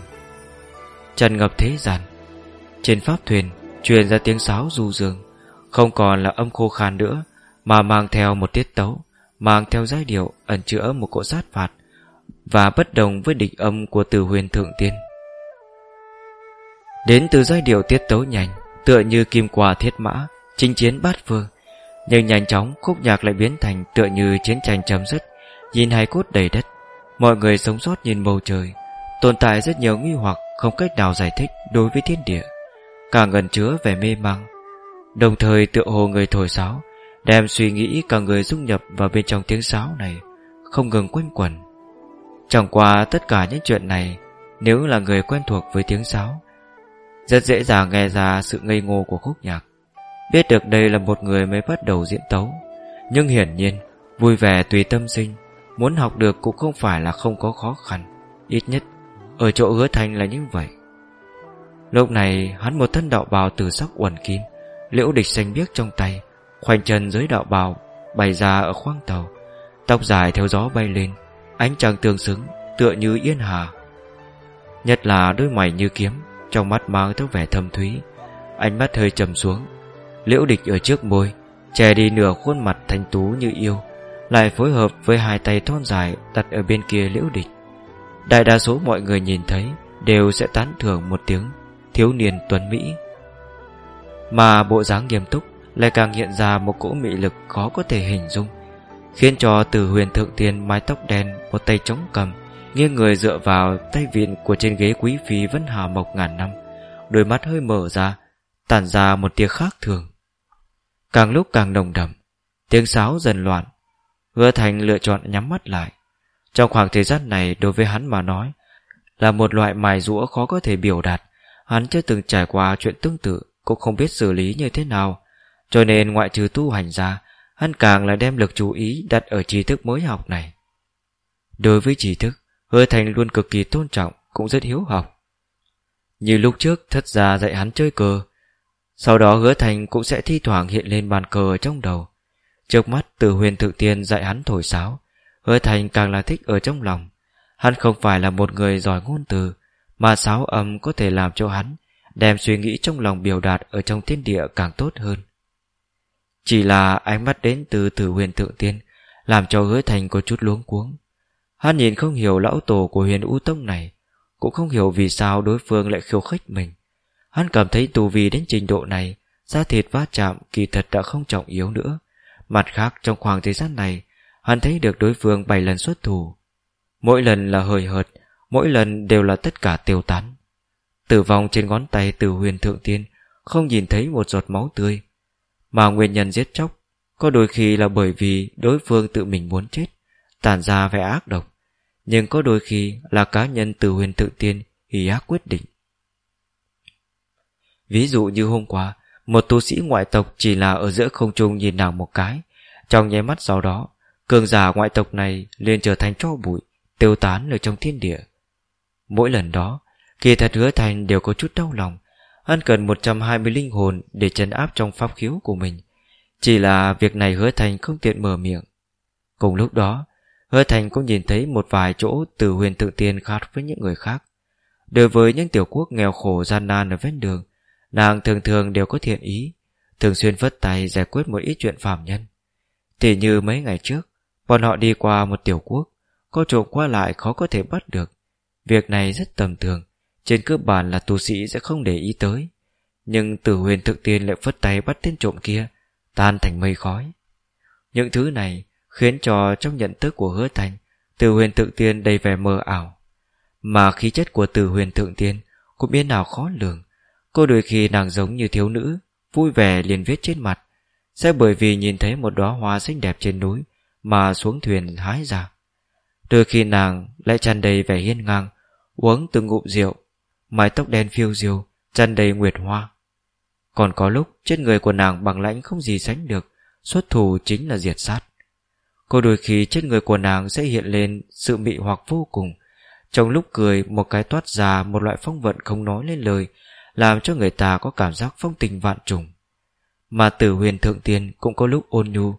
Trần ngập thế gian. Trên pháp thuyền, Truyền ra tiếng sáo du dương. Không còn là âm khô khan nữa, Mà mang theo một tiết tấu, Mang theo giai điệu ẩn chứa một cỗ sát phạt, Và bất đồng với địch âm của từ huyền thượng tiên. Đến từ giai điệu tiết tấu nhanh, Tựa như kim quả thiết mã, Chinh chiến bát phương. Nhưng nhanh chóng khúc nhạc lại biến thành Tựa như chiến tranh chấm dứt, Nhìn hai cốt đầy đất. Mọi người sống sót nhìn bầu trời, Tồn tại rất nhiều nghi hoặc Không cách nào giải thích đối với thiên địa Càng gần chứa vẻ mê mang. Đồng thời tựa hồ người thổi sáo, Đem suy nghĩ cả người dung nhập vào bên trong tiếng sáo này, Không ngừng quanh quẩn. Chẳng qua tất cả những chuyện này, Nếu là người quen thuộc với tiếng sáo rất dễ dàng nghe ra sự ngây ngô của khúc nhạc. Biết được đây là một người mới bắt đầu diễn tấu. Nhưng hiển nhiên, Vui vẻ tùy tâm sinh, Muốn học được cũng không phải là không có khó khăn, Ít nhất Ở chỗ hứa thành là như vậy. Lúc này, hắn một thân đạo bào từ sắc uẩn kín, Liễu địch xanh biếc trong tay, Khoanh chân dưới đạo bào, Bày ra ở khoang tàu, Tóc dài theo gió bay lên, Ánh trăng tương xứng tựa như yên hà. Nhất là đôi mày như kiếm trong mắt mang theo vẻ thâm thúy. Ánh mắt hơi trầm xuống. Liễu địch ở trước môi, Che đi nửa khuôn mặt thanh tú như yêu, Lại phối hợp với hai tay thon dài Đặt ở bên kia liễu địch. Đại đa số mọi người nhìn thấy Đều sẽ tán thưởng một tiếng, Thiếu niên tuấn Mỹ. Mà bộ dáng nghiêm túc lại càng hiện ra một cỗ mị lực khó có thể hình dung, khiến cho từ huyền thượng tiên mái tóc đen một tay chống cầm nghiêng người dựa vào tay vịn của trên ghế quý phi vẫn hà mộc ngàn năm. Đôi mắt hơi mở ra, tản ra một tia khác thường. Càng lúc càng nồng đậm, tiếng sáo dần loạn. Hứa thành lựa chọn nhắm mắt lại. Trong khoảng thời gian này, đối với hắn mà nói, là một loại mài rũa khó có thể biểu đạt. Hắn chưa từng trải qua chuyện tương tự, cũng không biết xử lý như thế nào. Cho nên ngoại trừ tu hành ra, Hắn càng là đem lực chú ý đặt ở trí thức mới học này. Đối với trí thức Hứa Thành luôn cực kỳ tôn trọng, Cũng rất hiếu học. Như lúc trước, thất gia dạy hắn chơi cờ. Sau đó hứa Thành cũng sẽ thi thoảng hiện lên bàn cờ ở trong đầu. Trước mắt từ huyền thượng tiên dạy hắn thổi sáo. Hứa Thành càng là thích ở trong lòng. Hắn không phải là một người giỏi ngôn từ, Mà sáo âm có thể làm cho hắn Đem suy nghĩ trong lòng biểu đạt Ở trong thiên địa càng tốt hơn. Chỉ là ánh mắt đến từ tử huyền thượng tiên Làm cho hứa thành có chút luống cuống. Hắn nhìn không hiểu lão tổ của huyền u tông này, Cũng không hiểu vì sao đối phương lại khiêu khích mình. Hắn cảm thấy tù vì đến trình độ này, Da thịt va chạm kỳ thật đã không trọng yếu nữa. Mặt khác, trong khoảng thời gian này, Hắn thấy được đối phương 7 lần xuất thủ. Mỗi lần là hời hợt, Mỗi lần đều là tất cả tiêu tán. Tử vong trên ngón tay từ huyền thượng tiên, Không nhìn thấy một giọt máu tươi. Mà nguyên nhân giết chóc, Có đôi khi là bởi vì đối phương tự mình muốn chết Tàn ra vẻ ác độc. Nhưng có đôi khi là cá nhân từ huyền tự tiên Hỷ ác quyết định Ví dụ như hôm qua Một tu sĩ ngoại tộc chỉ là ở giữa không trung nhìn nàng một cái Trong nháy mắt sau đó Cường giả ngoại tộc này liền trở thành cho bụi Tiêu tán ở trong thiên địa Mỗi lần đó Kỳ thật hứa thành đều có chút đau lòng Hắn cần 120 linh hồn để chấn áp trong pháp khiếu của mình. Chỉ là việc này hứa thành không tiện mở miệng. Cùng lúc đó, hứa thành cũng nhìn thấy một vài chỗ từ huyền tự tiên khác với những người khác. Đối với những tiểu quốc nghèo khổ gian nan ở ven đường, nàng thường thường đều có thiện ý, thường xuyên vất tay giải quyết một ít chuyện phạm nhân. Thì như mấy ngày trước, bọn họ đi qua một tiểu quốc, Có trộm qua lại khó có thể bắt được Việc này rất tầm thường Trên cơ bản là tu sĩ sẽ không để ý tới Nhưng tử huyền thượng tiên lại phất tay bắt tên trộm kia Tan thành mây khói Những thứ này khiến cho trong nhận thức của hứa thành, từ huyền thượng tiên đầy vẻ mơ ảo. Mà khí chất của từ huyền thượng tiên Cũng biến nào khó lường. Cô đôi khi nàng giống như thiếu nữ, Vui vẻ liền viết trên mặt. Sẽ bởi vì nhìn thấy một đóa hoa xinh đẹp trên núi Mà xuống thuyền hái ra. Đôi khi nàng lại tràn đầy vẻ hiên ngang, Uống từng ngụm rượu, Mái tóc đen phiêu diêu, tràn đầy nguyệt hoa. Còn có lúc, trên người của nàng bằng lãnh không gì sánh được, Xuất thủ chính là diệt sát. Cô đôi khi trên người của nàng sẽ hiện lên sự mị hoặc vô cùng. Trong lúc cười một cái toát ra một loại phong vận không nói lên lời Làm cho người ta có cảm giác phong tình vạn trùng. Mà tử huyền thượng tiên cũng có lúc ôn nhu.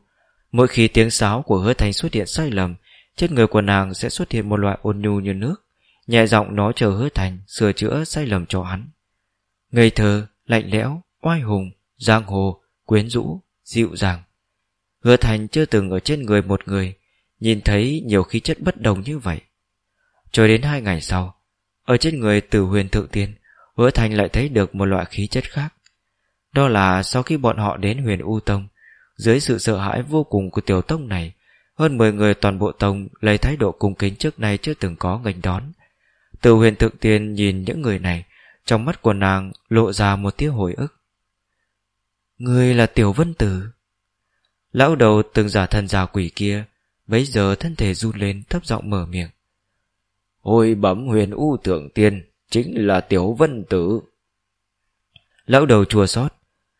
Mỗi khi tiếng sáo của hứa thành xuất hiện sai lầm trên người của nàng sẽ xuất hiện một loại ôn nhu như nước Nhẹ giọng nó chờ hứa thành Sửa chữa sai lầm cho hắn. Ngây thơ, lạnh lẽo, oai hùng Giang hồ, quyến rũ, dịu dàng. Hứa thành chưa từng ở trên người một người Nhìn thấy nhiều khí chất bất đồng như vậy Cho đến hai ngày sau Ở trên người từ huyền thượng tiên Hứa thành lại thấy được một loại khí chất khác Đó là sau khi bọn họ đến huyền U Tông Dưới sự sợ hãi vô cùng của tiểu tông này hơn 10 người toàn bộ tông lấy thái độ cung kính trước nay chưa từng có ngành đón. Từ huyền thượng tiên nhìn những người này, trong mắt của nàng lộ ra một tia hồi ức. Người là tiểu vân tử. Lão đầu từng giả thần giả quỷ kia, bấy giờ thân thể run lên thấp giọng mở miệng. Hồi bẩm huyền u thượng tiên, chính là tiểu vân tử. Lão đầu chùa xót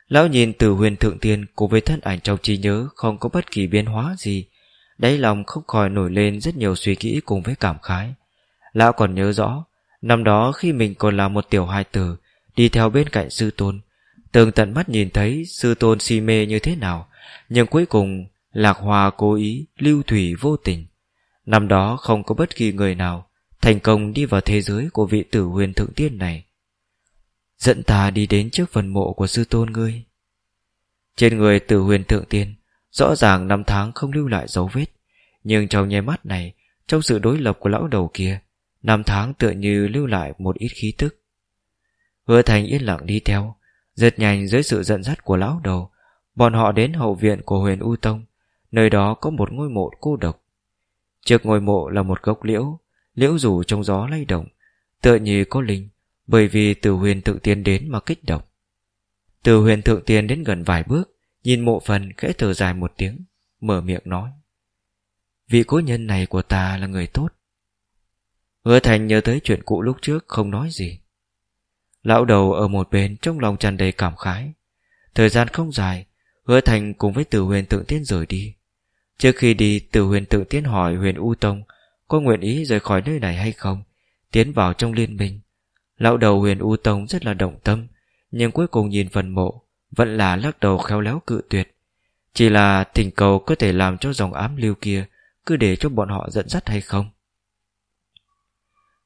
Lão nhìn từ huyền thượng tiên cùng với thân ảnh trong trí nhớ không có bất kỳ biến hóa gì, Đáy lòng không khỏi nổi lên rất nhiều suy nghĩ cùng với cảm khái Lão còn nhớ rõ Năm đó khi mình còn là một tiểu hai tử Đi theo bên cạnh sư tôn Từng tận mắt nhìn thấy sư tôn si mê như thế nào nhưng cuối cùng, Lạc Hòa cố ý Lưu Thủy vô tình. Năm đó không có bất kỳ người nào Thành công đi vào thế giới của vị tử huyền thượng tiên này. Dẫn ta đi đến trước phần mộ của sư tôn ngươi. Trên người tử huyền thượng tiên, Rõ ràng năm tháng không lưu lại dấu vết. Nhưng trong nháy mắt này, Trong sự đối lập của lão đầu kia, Năm tháng tựa như lưu lại một ít khí tức. Hứa thành yên lặng đi theo, Giật nhanh dưới sự giận dắt của lão đầu Bọn họ đến hậu viện của huyền U Tông, Nơi đó có một ngôi mộ cô độc. Trước ngôi mộ là một gốc liễu Liễu rủ trong gió lay động, Tựa như có linh, Bởi vì từ huyền Thượng tiên đến mà kích động. Từ huyền thượng tiên đến gần vài bước, Nhìn mộ phần khẽ thở dài một tiếng, Mở miệng nói, Vị cố nhân này của ta là người tốt. Hứa thành nhớ tới chuyện cũ lúc trước, Không nói gì. Lão đầu ở một bên trong lòng tràn đầy cảm khái. Thời gian không dài Hứa thành cùng với tử huyền tượng tiên rời đi. Trước khi đi, tử huyền tượng tiên hỏi huyền U Tông Có nguyện ý rời khỏi nơi này hay không, Tiến vào trong liên minh. Lão đầu huyền U Tông rất là động tâm, Nhưng cuối cùng nhìn phần mộ, vẫn là lắc đầu khéo léo cự tuyệt. Chỉ là thỉnh cầu có thể làm cho dòng ám lưu kia Cứ để cho bọn họ dẫn dắt hay không?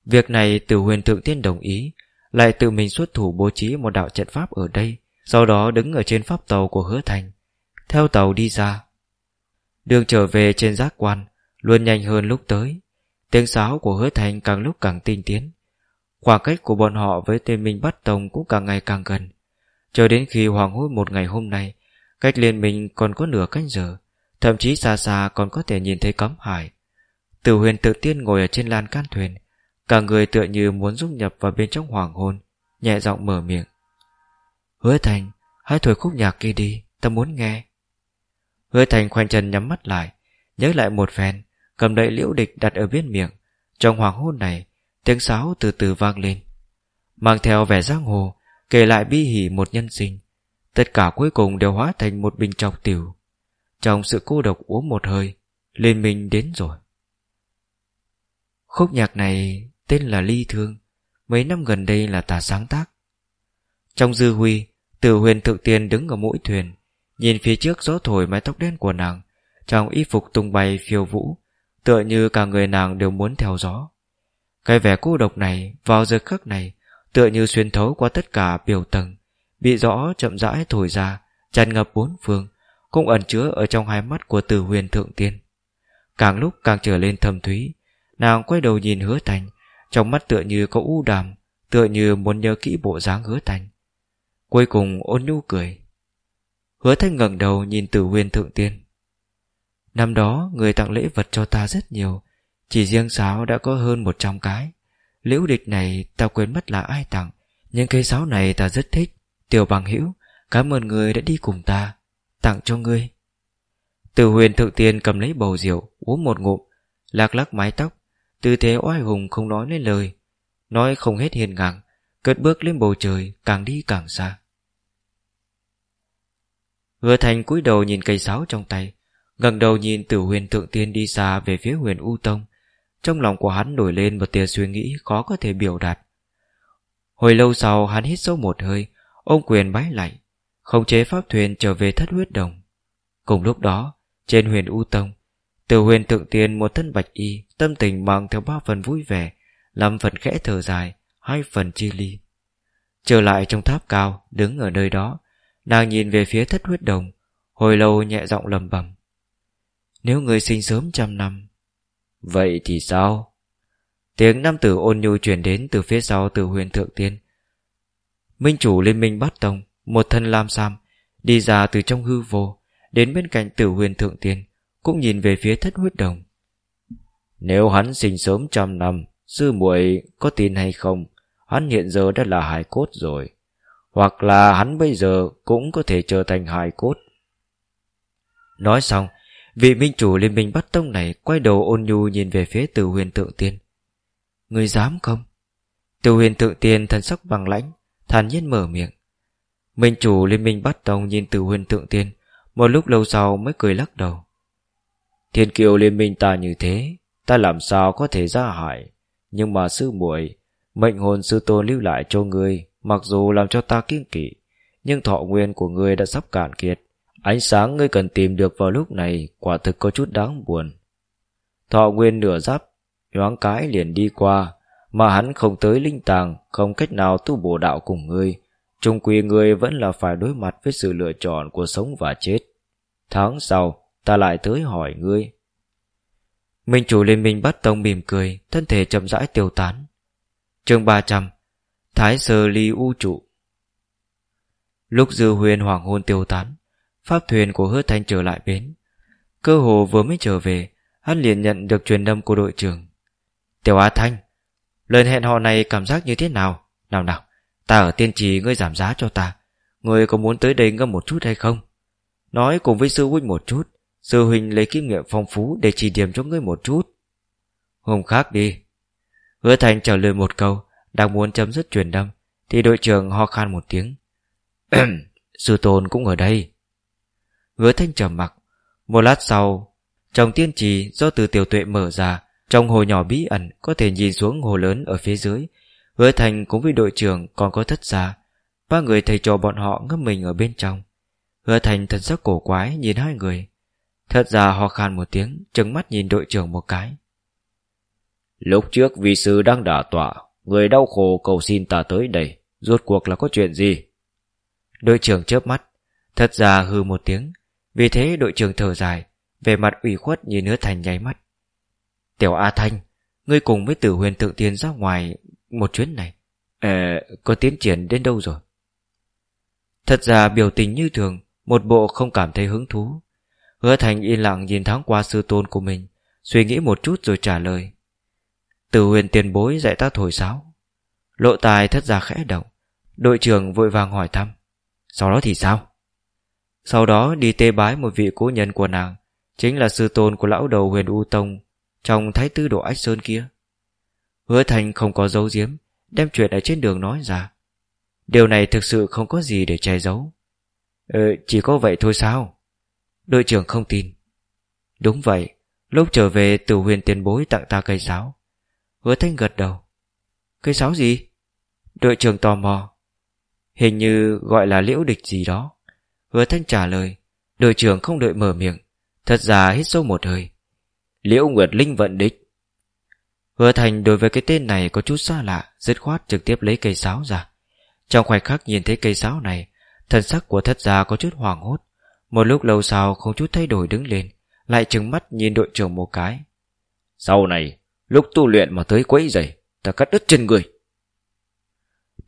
Việc này tử huyền thượng tiên đồng ý, Lại tự mình xuất thủ bố trí một đạo trận pháp ở đây sau đó đứng ở trên pháp tàu của hứa thành, Theo tàu đi ra. Đường trở về trên giác quan, Luôn nhanh hơn lúc tới. Tiếng sáo của hứa thành càng lúc càng tinh tiến. Khoảng cách của bọn họ với tên minh bắt tông cũng càng ngày càng gần. Cho đến khi hoàng hôn một ngày hôm nay, Cách liên minh còn có nửa canh giờ, Thậm chí xa xa còn có thể nhìn thấy cấm hải. Tử huyền tự tiên ngồi ở trên lan can thuyền, Cả người tựa như muốn dung nhập vào bên trong hoàng hôn, Nhẹ giọng mở miệng. Hứa thành, Hãy thổi khúc nhạc kia đi, Ta muốn nghe. Hứa thành khoanh chân nhắm mắt lại, Nhớ lại một phen, Cầm đậy liễu địch đặt ở bên miệng. Trong hoàng hôn này, Tiếng sáo từ từ vang lên. Mang theo vẻ giang hồ, Kể lại bi hỉ một nhân sinh. Tất cả cuối cùng đều hóa thành một bình trọc tiểu. Trong sự cô độc uống một hơi, Liên minh đến rồi. Khúc nhạc này tên là Ly Thương, Mấy năm gần đây là ta sáng tác. Trong dư huy Tử huyền thượng tiên đứng ở mũi thuyền Nhìn phía trước gió thổi mái tóc đen của nàng Trong y phục tung bay phiêu vũ Tựa như cả người nàng đều muốn theo gió Cái vẻ cô độc này Vào giờ khắc này tựa như xuyên thấu qua tất cả biểu tầng, bị rõ chậm rãi thổi ra, tràn ngập bốn phương, cũng ẩn chứa ở trong hai mắt của Từ Huyền Thượng Tiên. Càng lúc càng trở lên thâm thúy, Nàng quay đầu nhìn hứa thành Trong mắt tựa như có u đàm Tựa như muốn nhớ kỹ bộ dáng hứa thành Cuối cùng ôn nhu cười. Hứa thanh ngẩng đầu nhìn tử huyền thượng tiên. Năm đó, người tặng lễ vật cho ta rất nhiều, Chỉ riêng sáo đã có hơn 100 cái. Liễu địch này ta quên mất là ai tặng, Nhưng cây sáo này ta rất thích. Tiểu bằng hữu, Cảm ơn người đã đi cùng ta, Tặng cho ngươi. Tử huyền thượng tiên cầm lấy bầu rượu, Uống một ngụm, Lạc lắc mái tóc. Tư thế oai hùng không nói lên lời, Nói không hết hiền ngang, Cất bước lên bầu trời, càng đi càng xa. Hứa thành cúi đầu nhìn cây sáo trong tay, ngẩng đầu nhìn tử huyền thượng tiên đi xa Về phía huyền U Tông. Trong lòng của hắn nổi lên một tia suy nghĩ Khó có thể biểu đạt. Hồi lâu sau, hắn hít sâu một hơi, Ôm quyền bái lạnh khống chế pháp thuyền trở về thất huyết đồng. Cùng lúc đó, Trên huyền U Tông, Tử huyền thượng tiên một thân bạch y, Tâm tình mang theo ba phần vui vẻ, Năm phần khẽ thở dài, Hai phần chia ly. Trở lại trong tháp cao, Đứng ở nơi đó Nàng nhìn về phía thất huyết đồng, Hồi lâu nhẹ giọng lầm bầm Nếu người sinh sớm trăm năm, Vậy thì sao? Tiếng nam tử ôn nhu truyền đến Từ phía sau từ huyền thượng tiên. Minh chủ liên minh bắt tông, Một thân lam sam, Đi ra từ trong hư vô, Đến bên cạnh tử huyền thượng tiên, Cũng nhìn về phía thất huyết đồng. Nếu hắn sinh sớm trăm năm, Sư muội có tin hay không? Hắn hiện giờ đã là hài cốt rồi. Hoặc là hắn bây giờ Cũng có thể trở thành hài cốt. Nói xong, Vị minh chủ liên minh bắt tông này Quay đầu ôn nhu nhìn về phía từ huyền tượng tiên. Người dám không? Từ huyền tượng tiên thần sắc bằng lãnh, Thản nhiên mở miệng. Minh chủ liên minh bắt tông nhìn từ huyền tượng tiên, Một lúc lâu sau mới cười lắc đầu. Thiên kiều liên minh ta như thế, Ta làm sao có thể ra hại? Nhưng mà sư muội, Mệnh hồn sư tôn lưu lại cho ngươi Mặc dù làm cho ta kiêng kỵ, Nhưng thọ nguyên của ngươi đã sắp cạn kiệt. Ánh sáng ngươi cần tìm được vào lúc này Quả thực có chút đáng buồn. Thọ nguyên nửa giáp, Nhoáng cái liền đi qua, Mà hắn không tới linh tàng, Không cách nào tu bổ đạo cùng ngươi. Trung quy ngươi vẫn là phải đối mặt Với sự lựa chọn của sống và chết. Tháng sau, ta lại tới hỏi ngươi. Minh chủ liên minh bắt tông mỉm cười, Thân thể chậm rãi tiêu tán. Chương 300 Thái sơ ly u trụ. Lúc dư huyền hoàng hôn tiêu tán, Pháp thuyền của hứa thanh trở lại bến. Cơ hồ vừa mới trở về, Hắn liền nhận được truyền âm của đội trưởng. Tiểu Á Thanh Lời hẹn hò này cảm giác như thế nào? Nào nào, Ta ở tiên trì ngươi giảm giá cho ta. Ngươi có muốn tới đây ngâm một chút hay không? Nói cùng với sư huynh một chút, Sư huynh lấy kinh nghiệm phong phú Để chỉ điểm cho ngươi một chút. Hôm khác đi. Hứa Thành trả lời một câu đang muốn chấm dứt truyền đâm Thì đội trưởng ho khan một tiếng. Sư tôn cũng ở đây. Hứa Thanh trầm mặc. Một lát sau Trong tiên trì do từ tiểu tuệ mở ra, Trong hồ nhỏ bí ẩn Có thể nhìn xuống hồ lớn ở phía dưới. Hứa Thành cũng với đội trưởng còn có thất gia. Ba người thầy trò bọn họ ngâm mình ở bên trong. Hứa Thành thần sắc cổ quái nhìn hai người. Thật ra ho khan một tiếng, Trừng mắt nhìn đội trưởng một cái. Lúc trước vì sư đang đả tọa Người đau khổ cầu xin ta tới đây Rốt cuộc là có chuyện gì? Đội trưởng chớp mắt Thật ra hư một tiếng Vì thế đội trưởng thở dài Về mặt ủy khuất nhìn hứa thành nháy mắt. Tiểu A Thanh Ngươi cùng với tử huyền thượng tiên ra ngoài Một chuyến này Ờ, có tiến triển đến đâu rồi? Thật ra biểu tình như thường Một bộ không cảm thấy hứng thú. Hứa thành yên lặng nhìn thoáng qua sư tôn của mình Suy nghĩ một chút rồi trả lời từ huyền tiền bối dạy ta thổi sáo. Lộ tài thất ra khẽ động. Đội trưởng vội vàng hỏi thăm. Sau đó thì sao? Sau đó đi tê bái một vị cố nhân của nàng, Chính là sư tôn của lão đầu huyền U Tông Trong thái tư độ ách sơn kia. Hứa thành không có dấu giếm, Đem chuyện ở trên đường nói ra. Điều này thực sự không có gì để che giấu. Ờ chỉ có vậy thôi sao? Đội trưởng không tin. Đúng vậy, Lúc trở về từ huyền tiền bối tặng ta cây sáo Hứa thanh gật đầu. Cây sáo gì? Đội trưởng tò mò. Hình như gọi là liễu địch gì đó. Hứa thanh trả lời. Đội trưởng không đợi mở miệng. Thật ra hít sâu một hơi. Liễu Nguyệt Linh vận địch. Hứa thành đối với cái tên này có chút xa lạ, Dứt khoát trực tiếp lấy cây sáo ra. Trong khoảnh khắc nhìn thấy cây sáo này, Thần sắc của thất gia có chút hoàng hốt. Một lúc lâu sau không chút thay đổi đứng lên, Lại trừng mắt nhìn đội trưởng một cái. Sau này Lúc tu luyện mà tới quấy rầy Ta cắt đứt chân người.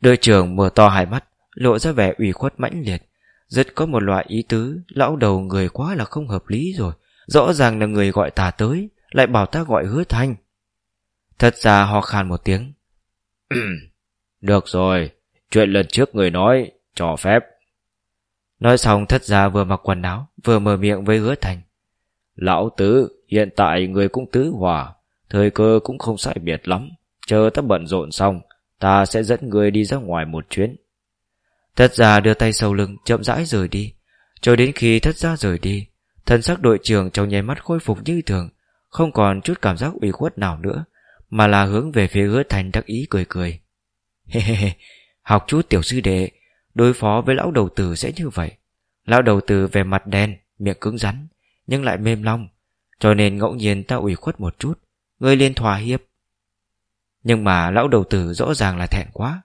Đội trưởng mở to hai mắt Lộ ra vẻ ủy khuất mãnh liệt. Rất có một loại ý tứ Lão đầu người quá là không hợp lý rồi. Rõ ràng là người gọi ta tới Lại bảo ta gọi hứa thanh. Thật ra ho khan một tiếng. Được rồi Chuyện lần trước người nói Cho phép. Nói xong thất gia vừa mặc quần áo Vừa mở miệng với hứa thành Lão tứ Hiện tại người cũng tứ hòa Thời cơ cũng không sai biệt lắm. Chờ ta bận rộn xong, Ta sẽ dẫn người đi ra ngoài một chuyến. Thất gia đưa tay sau lưng, Chậm rãi rời đi. Cho đến khi thất gia rời đi Thân sắc đội trưởng trong nháy mắt khôi phục như thường, Không còn chút cảm giác ủy khuất nào nữa, Mà là hướng về phía hứa thành đắc ý cười cười. Hehehe Học chút tiểu sư đệ, Đối phó với lão đầu tử sẽ như vậy. Lão đầu tử về mặt đen, Miệng cứng rắn, Nhưng lại mềm long Cho nên ngẫu nhiên ta ủy khuất một chút. Ngươi liên thỏa hiệp. Nhưng mà lão đầu tử rõ ràng là thẹn quá.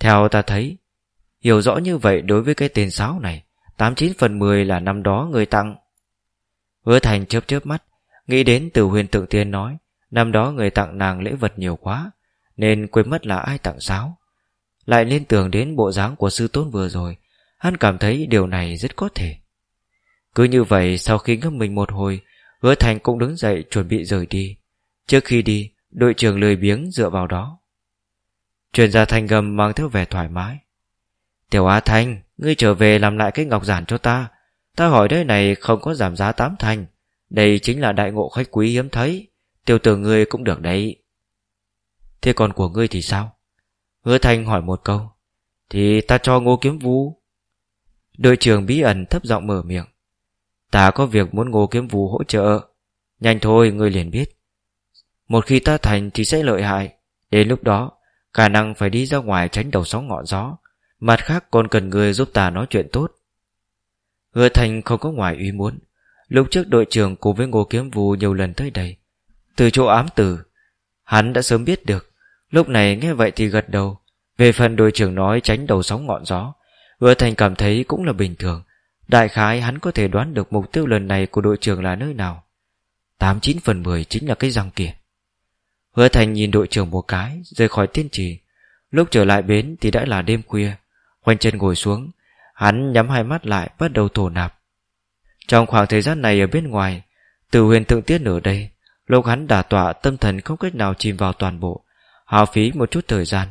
Theo ta thấy, Hiểu rõ như vậy đối với cái tên sáo này, tám chín phần mười là năm đó người tặng. Hứa thành chớp chớp mắt, Nghĩ đến từ huyền tượng tiên nói, Năm đó người tặng nàng lễ vật nhiều quá, Nên quên mất là ai tặng sáo. Lại liên tưởng đến bộ dáng của sư tôn vừa rồi, Hắn cảm thấy điều này rất có thể. Cứ như vậy, sau khi ngâm mình một hồi, Hứa Thành cũng đứng dậy chuẩn bị rời đi. Trước khi đi, Đội trưởng lười biếng dựa vào đó. Truyền ra thanh gầm mang theo vẻ thoải mái. Tiểu Á Thanh, Ngươi trở về làm lại cái ngọc giản cho ta. Ta hỏi đây này không có giảm giá tám thành. Đây chính là đại ngộ khách quý hiếm thấy. Tiểu tử ngươi cũng được đấy. Thế còn của ngươi thì sao? Hứa Thanh hỏi một câu. Thì ta cho ngô kiếm vũ. Đội trưởng bí ẩn thấp giọng mở miệng. Ta có việc muốn ngô kiếm vũ hỗ trợ. Nhanh thôi, ngươi liền biết. Một khi ta thành thì sẽ lợi hại. Đến lúc đó, Khả năng phải đi ra ngoài tránh đầu sóng ngọn gió. Mặt khác còn cần người giúp ta nói chuyện tốt. Hứa Thành không có ngoài ý muốn. Lúc trước đội trưởng cùng với Ngô Kiếm Vũ nhiều lần tới đây, Từ chỗ ám tử, Hắn đã sớm biết được. Lúc này nghe vậy thì gật đầu. Về phần đội trưởng nói tránh đầu sóng ngọn gió Hứa Thành cảm thấy cũng là bình thường. Đại khái hắn có thể đoán được mục tiêu lần này của đội trưởng là nơi nào. 89 phần 10 chính là cái răng kia. Hứa Thành nhìn đội trưởng một cái, Rời khỏi tiên trì. Lúc trở lại bến thì đã là đêm khuya. Khoanh chân ngồi xuống, Hắn nhắm hai mắt lại, bắt đầu thổ nạp. Trong khoảng thời gian này ở bên ngoài, Từ huyền thượng tiết ở đây. Lúc hắn đả tọa, tâm thần không cách nào chìm vào toàn bộ, hao phí một chút thời gian.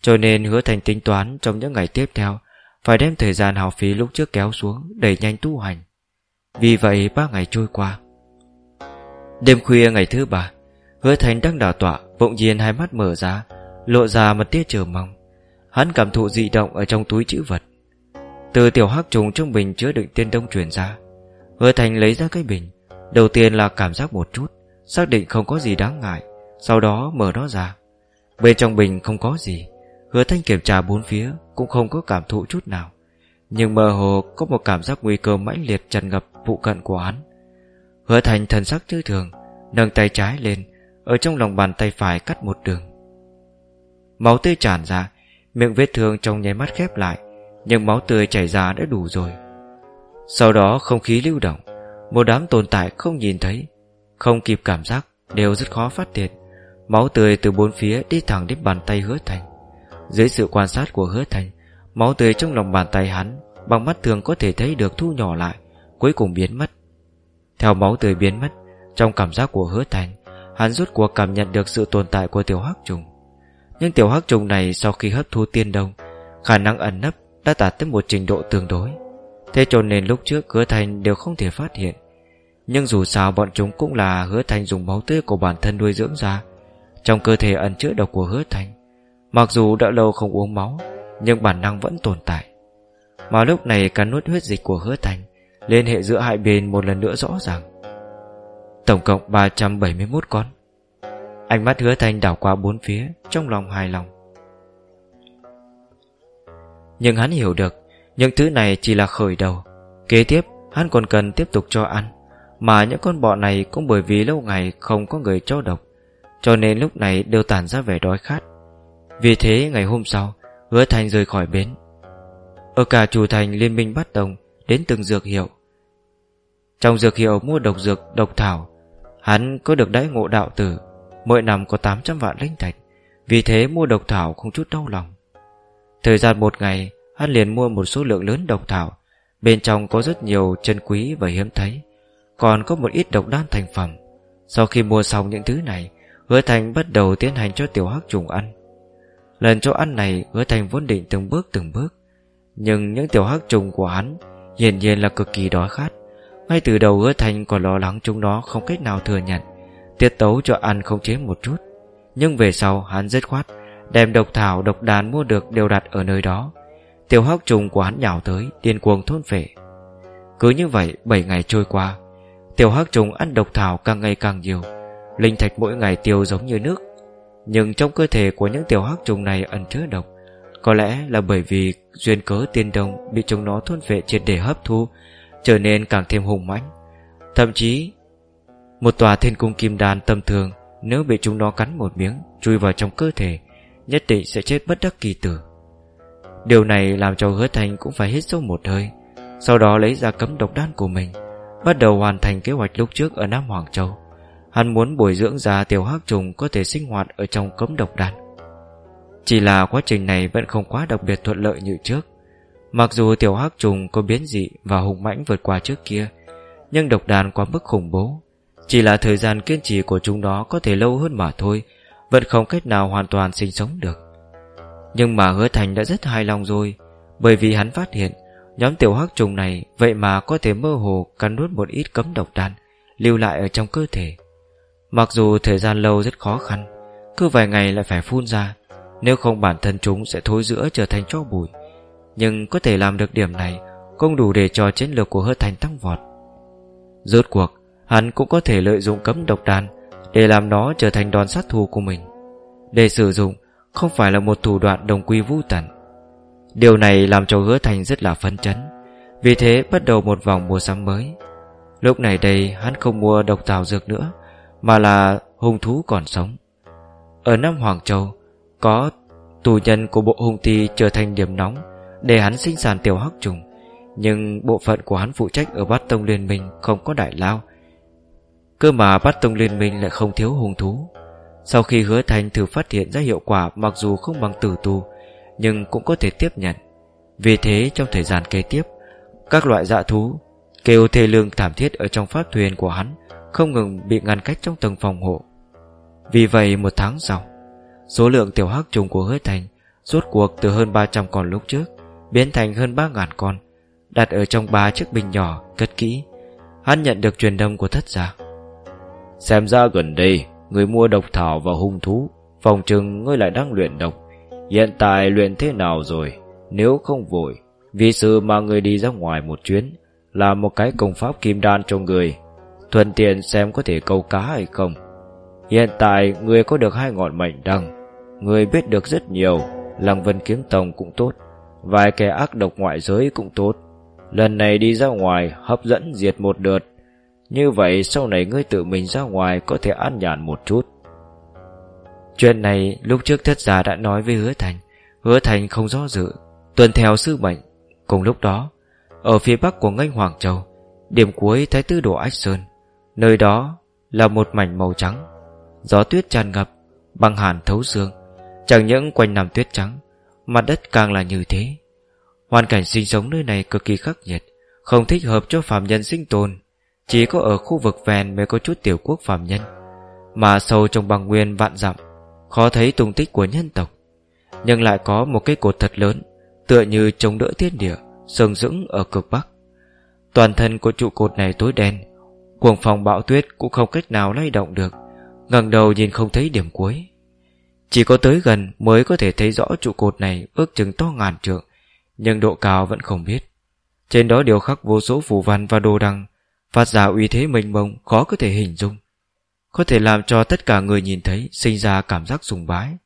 Cho nên hứa thành tính toán trong những ngày tiếp theo, phải đem thời gian hao phí lúc trước kéo xuống đẩy nhanh tu hành. Vì vậy ba ngày trôi qua. Đêm khuya ngày thứ ba hứa thành đang đả tọa, bỗng nhiên hai mắt mở ra, lộ ra một tia chờ mong. Hắn cảm thụ dị động ở trong túi chữ vật. Từ tiểu hắc trùng trong bình chứa đựng tiên đông truyền ra. Hứa thành lấy ra cái bình. Đầu tiên là cảm giác một chút, xác định không có gì đáng ngại, sau đó mở nó ra. Bên trong bình không có gì. Hứa thanh kiểm tra bốn phía, Cũng không có cảm thụ chút nào. Nhưng mơ hồ có một cảm giác nguy cơ mãnh liệt tràn ngập phụ cận của hắn. Hứa thành thần sắc như thường, Nâng tay trái lên ở trong lòng bàn tay phải cắt một đường. Máu tươi tràn ra, Miệng vết thương trong nháy mắt khép lại, Nhưng máu tươi chảy ra đã đủ rồi. Sau đó không khí lưu động, Một đám tồn tại không nhìn thấy, Không kịp cảm giác Đều rất khó phát hiện. Máu tươi từ bốn phía đi thẳng đến bàn tay hứa thành. Dưới sự quan sát của hứa thành, Máu tươi trong lòng bàn tay hắn Bằng mắt thường có thể thấy được thu nhỏ lại, Cuối cùng biến mất. Theo máu tươi biến mất, Trong cảm giác của hứa thành Hắn rút cuộc cảm nhận được sự tồn tại của tiểu hắc trùng. Nhưng tiểu hắc trùng này Sau khi hấp thu tiên đông, Khả năng ẩn nấp đã đạt tới một trình độ tương đối. Thế cho nên lúc trước hứa thành đều không thể phát hiện. Nhưng dù sao bọn chúng cũng là hứa thành dùng máu tươi của bản thân nuôi dưỡng ra. Trong cơ thể ẩn chứa độc của hứa thành Mặc dù đã lâu không uống máu, Nhưng bản năng vẫn tồn tại. Mà lúc này cắn nuốt huyết dịch của hứa thành Liên hệ giữa hai bên một lần nữa rõ ràng. Tổng cộng 371 con. Ánh mắt hứa thành đảo qua bốn phía, Trong lòng hài lòng. Nhưng hắn hiểu được, Những thứ này chỉ là khởi đầu. Kế tiếp, hắn còn cần tiếp tục cho ăn. Mà những con bọ này cũng bởi vì lâu ngày không có người cho độc, cho nên lúc này đều tản ra vẻ đói khát. Vì thế, ngày hôm sau, Hứa Thành rời khỏi bến. Ở cả chủ thành liên minh bắt đồng Đến từng dược hiệu. Trong dược hiệu mua độc dược, độc thảo Hắn có được đãi ngộ đạo tử Mỗi năm có 800 vạn linh thạch. Vì thế mua độc thảo không chút đau lòng. Thời gian một ngày, Hắn liền mua một số lượng lớn độc thảo. Bên trong có rất nhiều chân quý và hiếm thấy. Còn có một ít độc đan thành phẩm. Sau khi mua xong những thứ này, Hứa Thành bắt đầu tiến hành cho tiểu hắc trùng ăn. Lần cho ăn này, Hứa Thành vốn định từng bước từng bước. Nhưng những tiểu hắc trùng của hắn Hiển nhiên là cực kỳ đói khát. Ngay từ đầu Hứa Thành còn lo lắng chúng nó Không cách nào thừa nhận, Tiết tấu cho ăn không chế một chút. Nhưng về sau, hắn dứt khoát, Đem độc thảo, độc đàn mua được đều đặt ở nơi đó. Tiểu hắc trùng của hắn nhào tới, Điên cuồng thôn phệ. Cứ như vậy 7 ngày trôi qua, Tiểu hắc trùng ăn độc thảo càng ngày càng nhiều. Linh thạch mỗi ngày tiêu giống như nước. Nhưng trong cơ thể của những tiểu hắc trùng này ẩn chứa độc, Có lẽ là bởi vì duyên cớ tiên đông Bị chúng nó thôn vệ triệt để hấp thu Trở nên càng thêm hùng mãnh. Thậm chí, Một tòa thiên cung kim đan tầm thường, Nếu bị chúng nó cắn một miếng, Chui vào trong cơ thể, Nhất định sẽ chết bất đắc kỳ tử. Điều này làm cho hứa thành cũng phải hít sâu một hơi, Sau đó lấy ra cấm độc đan của mình, Bắt đầu hoàn thành kế hoạch lúc trước ở Nam Hoàng Châu. Hắn muốn bồi dưỡng ra tiểu hắc trùng có thể sinh hoạt ở trong cấm độc đan. Chỉ là quá trình này vẫn không quá đặc biệt thuận lợi như trước. Mặc dù tiểu hắc trùng có biến dị và hùng mãnh vượt qua trước kia, Nhưng độc đan quá mức khủng bố. Chỉ là thời gian kiên trì của chúng nó có thể lâu hơn mà thôi, Vẫn không cách nào hoàn toàn sinh sống được. Nhưng mà hứa thành đã rất hài lòng rồi, Bởi vì hắn phát hiện, Nhóm tiểu hắc trùng này Vậy mà có thể mơ hồ cắn nuốt một ít cấm độc đan Lưu lại ở trong cơ thể. Mặc dù thời gian lâu rất khó khăn, Cứ vài ngày lại phải phun ra, Nếu không bản thân chúng sẽ thối giữa trở thành cho bụi. Nhưng có thể làm được điểm này Không đủ để cho chiến lược của hơ thành tăng vọt. Rốt cuộc, Hắn cũng có thể lợi dụng cấm độc đan Để làm nó trở thành đòn sát thù của mình. Để sử dụng Không phải là một thủ đoạn đồng quy vũ tận. Điều này làm cho hứa thành rất là phấn chấn, Vì thế bắt đầu một vòng mua sắm mới. Lúc này đây, hắn không mua độc tào dược nữa, mà là hung thú còn sống. Ở Nam Hoàng Châu, Có tù nhân của bộ hung ti trở thành điểm nóng. Để hắn sinh sản tiểu hắc trùng. Nhưng bộ phận của hắn phụ trách ở bát tông liên minh Không có đại lao. Cơ mà bát tông liên minh lại không thiếu hung thú. Sau khi hứa thành thử phát hiện ra hiệu quả Mặc dù không bằng tử tù Nhưng cũng có thể tiếp nhận. Vì thế trong thời gian kế tiếp, Các loại dạ thú, Kêu thê lương thảm thiết ở trong pháp thuyền của hắn không ngừng bị ngăn cách trong tầng phòng hộ. Vì vậy một tháng sau, Số lượng tiểu hắc trùng của hứa thành Rốt cuộc từ hơn 300 con lúc trước Biến thành hơn 3.000 con, Đặt ở trong ba chiếc bình nhỏ, Cất kỹ. Hắn nhận được truyền đông của thất gia. Xem ra gần đây, Người mua độc thảo và hung thú, Phòng trừng ngươi lại đang luyện độc. Hiện tại luyện thế nào rồi? Nếu không vội, Vì sư mà người đi ra ngoài một chuyến, là một cái công pháp kim đan cho người. Thuận tiện xem có thể câu cá hay không. Hiện tại, người có được hai ngọn mệnh đăng. Người biết được rất nhiều, Lăng Vân Kiếm Tông cũng tốt. Vài kẻ ác độc ngoại giới cũng tốt. Lần này đi ra ngoài, Hấp dẫn, diệt một đợt. Như vậy, sau này ngươi tự mình ra ngoài Có thể an nhàn một chút. Chuyện này, lúc trước thất giả đã nói với hứa thành. Hứa thành không do dự Tuần theo sư mệnh. Cùng lúc đó, Ở phía bắc của ngân Hoàng Châu, Điểm cuối Thái Tư Đồ Ách Sơn. Nơi đó là một mảnh màu trắng. Gió tuyết tràn ngập, Băng hàn thấu xương. Chẳng những quanh nằm tuyết trắng Mặt đất càng là như thế. Hoàn cảnh sinh sống nơi này cực kỳ khắc nghiệt, Không thích hợp cho phạm nhân sinh tồn. Chỉ có ở khu vực ven mới có chút tiểu quốc phạm nhân. Mà sâu trong băng nguyên vạn dặm, Khó thấy tung tích của nhân tộc. Nhưng lại có một cái cột thật lớn, Tựa như chống đỡ thiên địa, Sừng sững ở cực bắc. Toàn thân của trụ cột này tối đen, Cuồng phòng bão tuyết cũng không cách nào lay động được. Ngẩng đầu nhìn không thấy điểm cuối. Chỉ có tới gần mới có thể thấy rõ trụ cột này ước chừng to ngàn trượng Nhưng độ cao vẫn không biết. Trên đó điều khắc vô số phù văn và đồ đăng Phát ra uy thế mênh mông khó có thể hình dung Có thể làm cho tất cả người nhìn thấy sinh ra cảm giác sùng bái.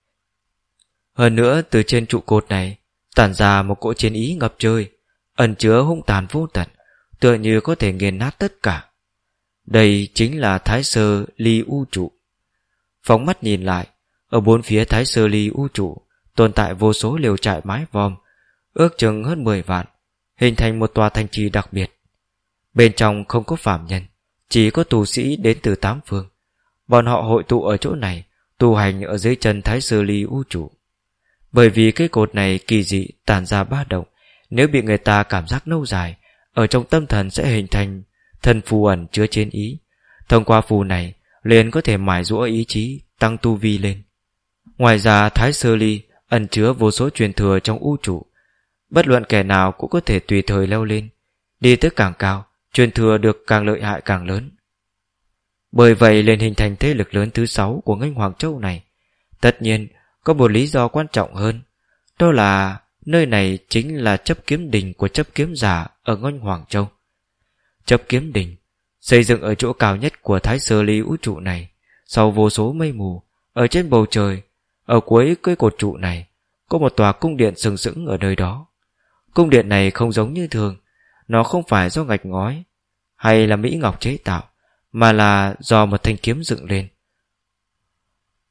Hơn nữa từ trên trụ cột này Tản ra một cỗ chiến ý ngập trời Ẩn chứa hung tàn vô tận Tựa như có thể nghiền nát tất cả. Đây chính là Thái Sơ Ly U Trụ. Phóng mắt nhìn lại, ở bốn phía Thái Sơ Ly U Trụ tồn tại vô số liều trại mái vòm, ước chừng hơn 10 vạn, hình thành một tòa thành trì đặc biệt. Bên trong không có phạm nhân, chỉ có tù sĩ đến từ tám phương. Bọn họ hội tụ ở chỗ này, Tu hành ở dưới chân Thái Sơ Ly U Trụ Bởi vì cái cột này kỳ dị tàn ra ba động Nếu bị người ta cảm giác lâu dài Ở trong tâm thần sẽ hình thành Thần phù ẩn chứa trên ý Thông qua phù này liền có thể mài rũa ý chí Tăng tu vi lên Ngoài ra, Thái Sơ Ly ẩn chứa vô số truyền thừa trong vũ trụ. Bất luận kẻ nào cũng có thể tùy thời leo lên. Đi tới càng cao, Truyền thừa được càng lợi hại càng lớn. Bởi vậy, lên hình thành thế lực lớn thứ sáu của ngành Hoàng Châu này, Tất nhiên có một lý do quan trọng hơn. Đó là nơi này chính là chấp kiếm đình của chấp kiếm giả ở ngân Hoàng Châu. Chấp kiếm đình, Xây dựng ở chỗ cao nhất của thái sơ ly vũ trụ này, Sau vô số mây mù, Ở trên bầu trời ở cuối cây cột trụ này, Có một tòa cung điện sừng sững ở nơi đó. Cung điện này không giống như thường, Nó không phải do gạch ngói, Hay là Mỹ Ngọc chế tạo, Mà là do một thanh kiếm dựng lên.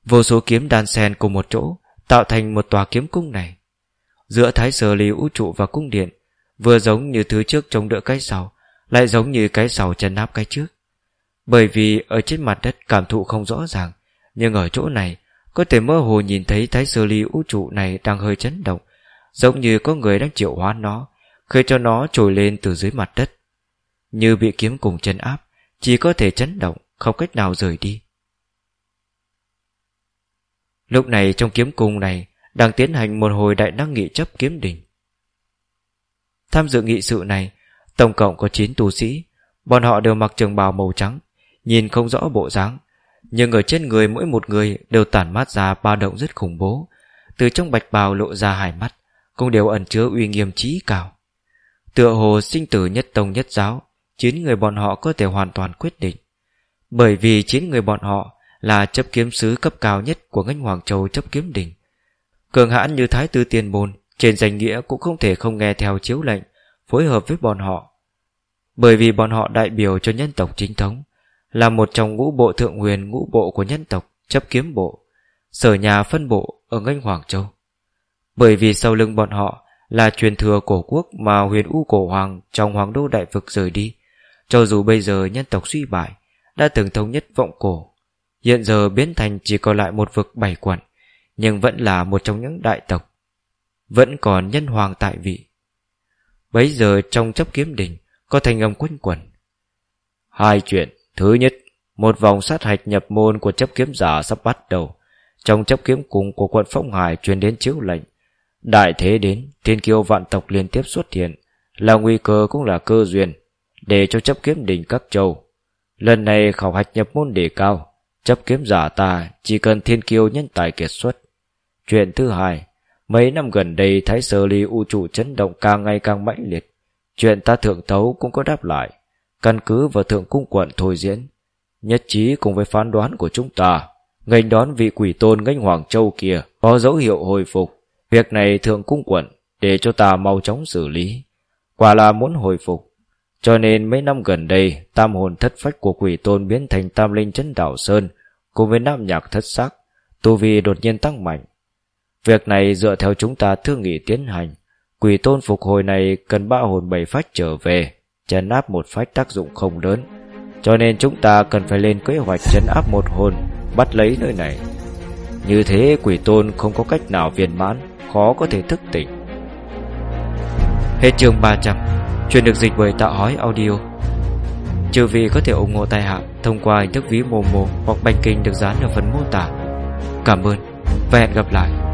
Vô số kiếm đan xen cùng một chỗ, Tạo thành một tòa kiếm cung này. Giữa thái sơ lý vũ trụ và cung điện, Vừa giống như thứ trước chống đỡ cái sau, lại giống như cái sau chân áp cái trước. Bởi vì ở trên mặt đất cảm thụ không rõ ràng, Nhưng ở chỗ này có thể mơ hồ nhìn thấy thái sơ ly vũ trụ này đang hơi chấn động, Giống như có người đang triệu hóa nó Khơi cho nó trồi lên từ dưới mặt đất. Như bị kiếm cùng chân áp, Chỉ có thể chấn động, Không cách nào rời đi. Lúc này trong kiếm cung này Đang tiến hành một hồi đại năng nghị chấp kiếm đỉnh. Tham dự nghị sự này, Tổng cộng có 9 tu sĩ, Bọn họ đều mặc trường bào màu trắng, Nhìn không rõ bộ dáng nhưng ở trên người mỗi một người Đều tản mát ra ba động rất khủng bố. Từ trong bạch bào lộ ra hai mắt, Cũng đều ẩn chứa uy nghiêm trí cao. Tựa hồ sinh tử nhất tông nhất giáo, Chín người bọn họ có thể hoàn toàn quyết định. Bởi vì chín người bọn họ Là chấp kiếm sứ cấp cao nhất Của ngân Hoàng Châu chấp kiếm đỉnh. Cường hãn như Thái Tư Tiên Môn, Trên danh nghĩa cũng không thể không nghe theo chiếu lệnh, Phối hợp với bọn họ. Bởi vì bọn họ đại biểu cho nhân tộc chính thống là một trong ngũ bộ thượng huyền, ngũ bộ của nhân tộc, Chấp kiếm bộ, Sở nhà phân bộ ở ngân Hoàng Châu. Bởi vì sau lưng bọn họ Là truyền thừa cổ quốc mà huyền u cổ hoàng Trong hoàng đô đại vực rời đi, Cho dù bây giờ nhân tộc suy bại, Đã từng thống nhất vọng cổ. Hiện giờ biến thành chỉ còn lại một vực bảy quận, Nhưng vẫn là một trong những đại tộc, Vẫn còn nhân hoàng tại vị. Bấy giờ trong chấp kiếm đỉnh có thanh âm quân quẩn. Hai chuyện. Thứ nhất, Một vòng sát hạch nhập môn của chấp kiếm giả sắp bắt đầu. Trong chấp kiếm cùng của quận Phong Hải truyền đến chiếu lệnh. Đại thế đến, Thiên kiêu vạn tộc liên tiếp xuất hiện. Là nguy cơ cũng là cơ duyên, Để cho chấp kiếm đỉnh các châu. Lần này khảo hạch nhập môn đề cao, Chấp kiếm giả ta Chỉ cần thiên kiêu nhân tài kiệt xuất. Chuyện thứ hai, Mấy năm gần đây Thái Sơ Ly U trụ chấn động càng ngày càng mãnh liệt. Chuyện ta thượng tấu cũng có đáp lại. Căn cứ vào thượng cung quận thôi diễn. Nhất trí cùng với phán đoán của chúng ta Ngành đón vị quỷ tôn ngành Hoàng Châu kia Có dấu hiệu hồi phục. Việc này thượng cung quận Để cho ta mau chóng xử lý. Quả là muốn hồi phục. Cho nên mấy năm gần đây Tam hồn thất phách của quỷ tôn biến thành tam linh chấn đảo Sơn Cùng với nam nhạc thất sắc Tu vi đột nhiên tăng mạnh. Việc này dựa theo chúng ta thương nghị tiến hành. Quỷ tôn phục hồi này cần ba hồn bảy phách trở về, chấn áp một phách tác dụng không lớn. Cho nên chúng ta cần phải lên kế hoạch chấn áp một hồn, bắt lấy nơi này. Như thế quỷ tôn không có cách nào viên mãn, khó có thể thức tỉnh. Hết chương 300, chuyện được dịch bởi tạo hói audio. Trừ vì có thể ủng hộ tài hạ thông qua hình thức ví mồm mồm hoặc bạch kinh được dán ở phần mô tả. Cảm ơn và hẹn gặp lại.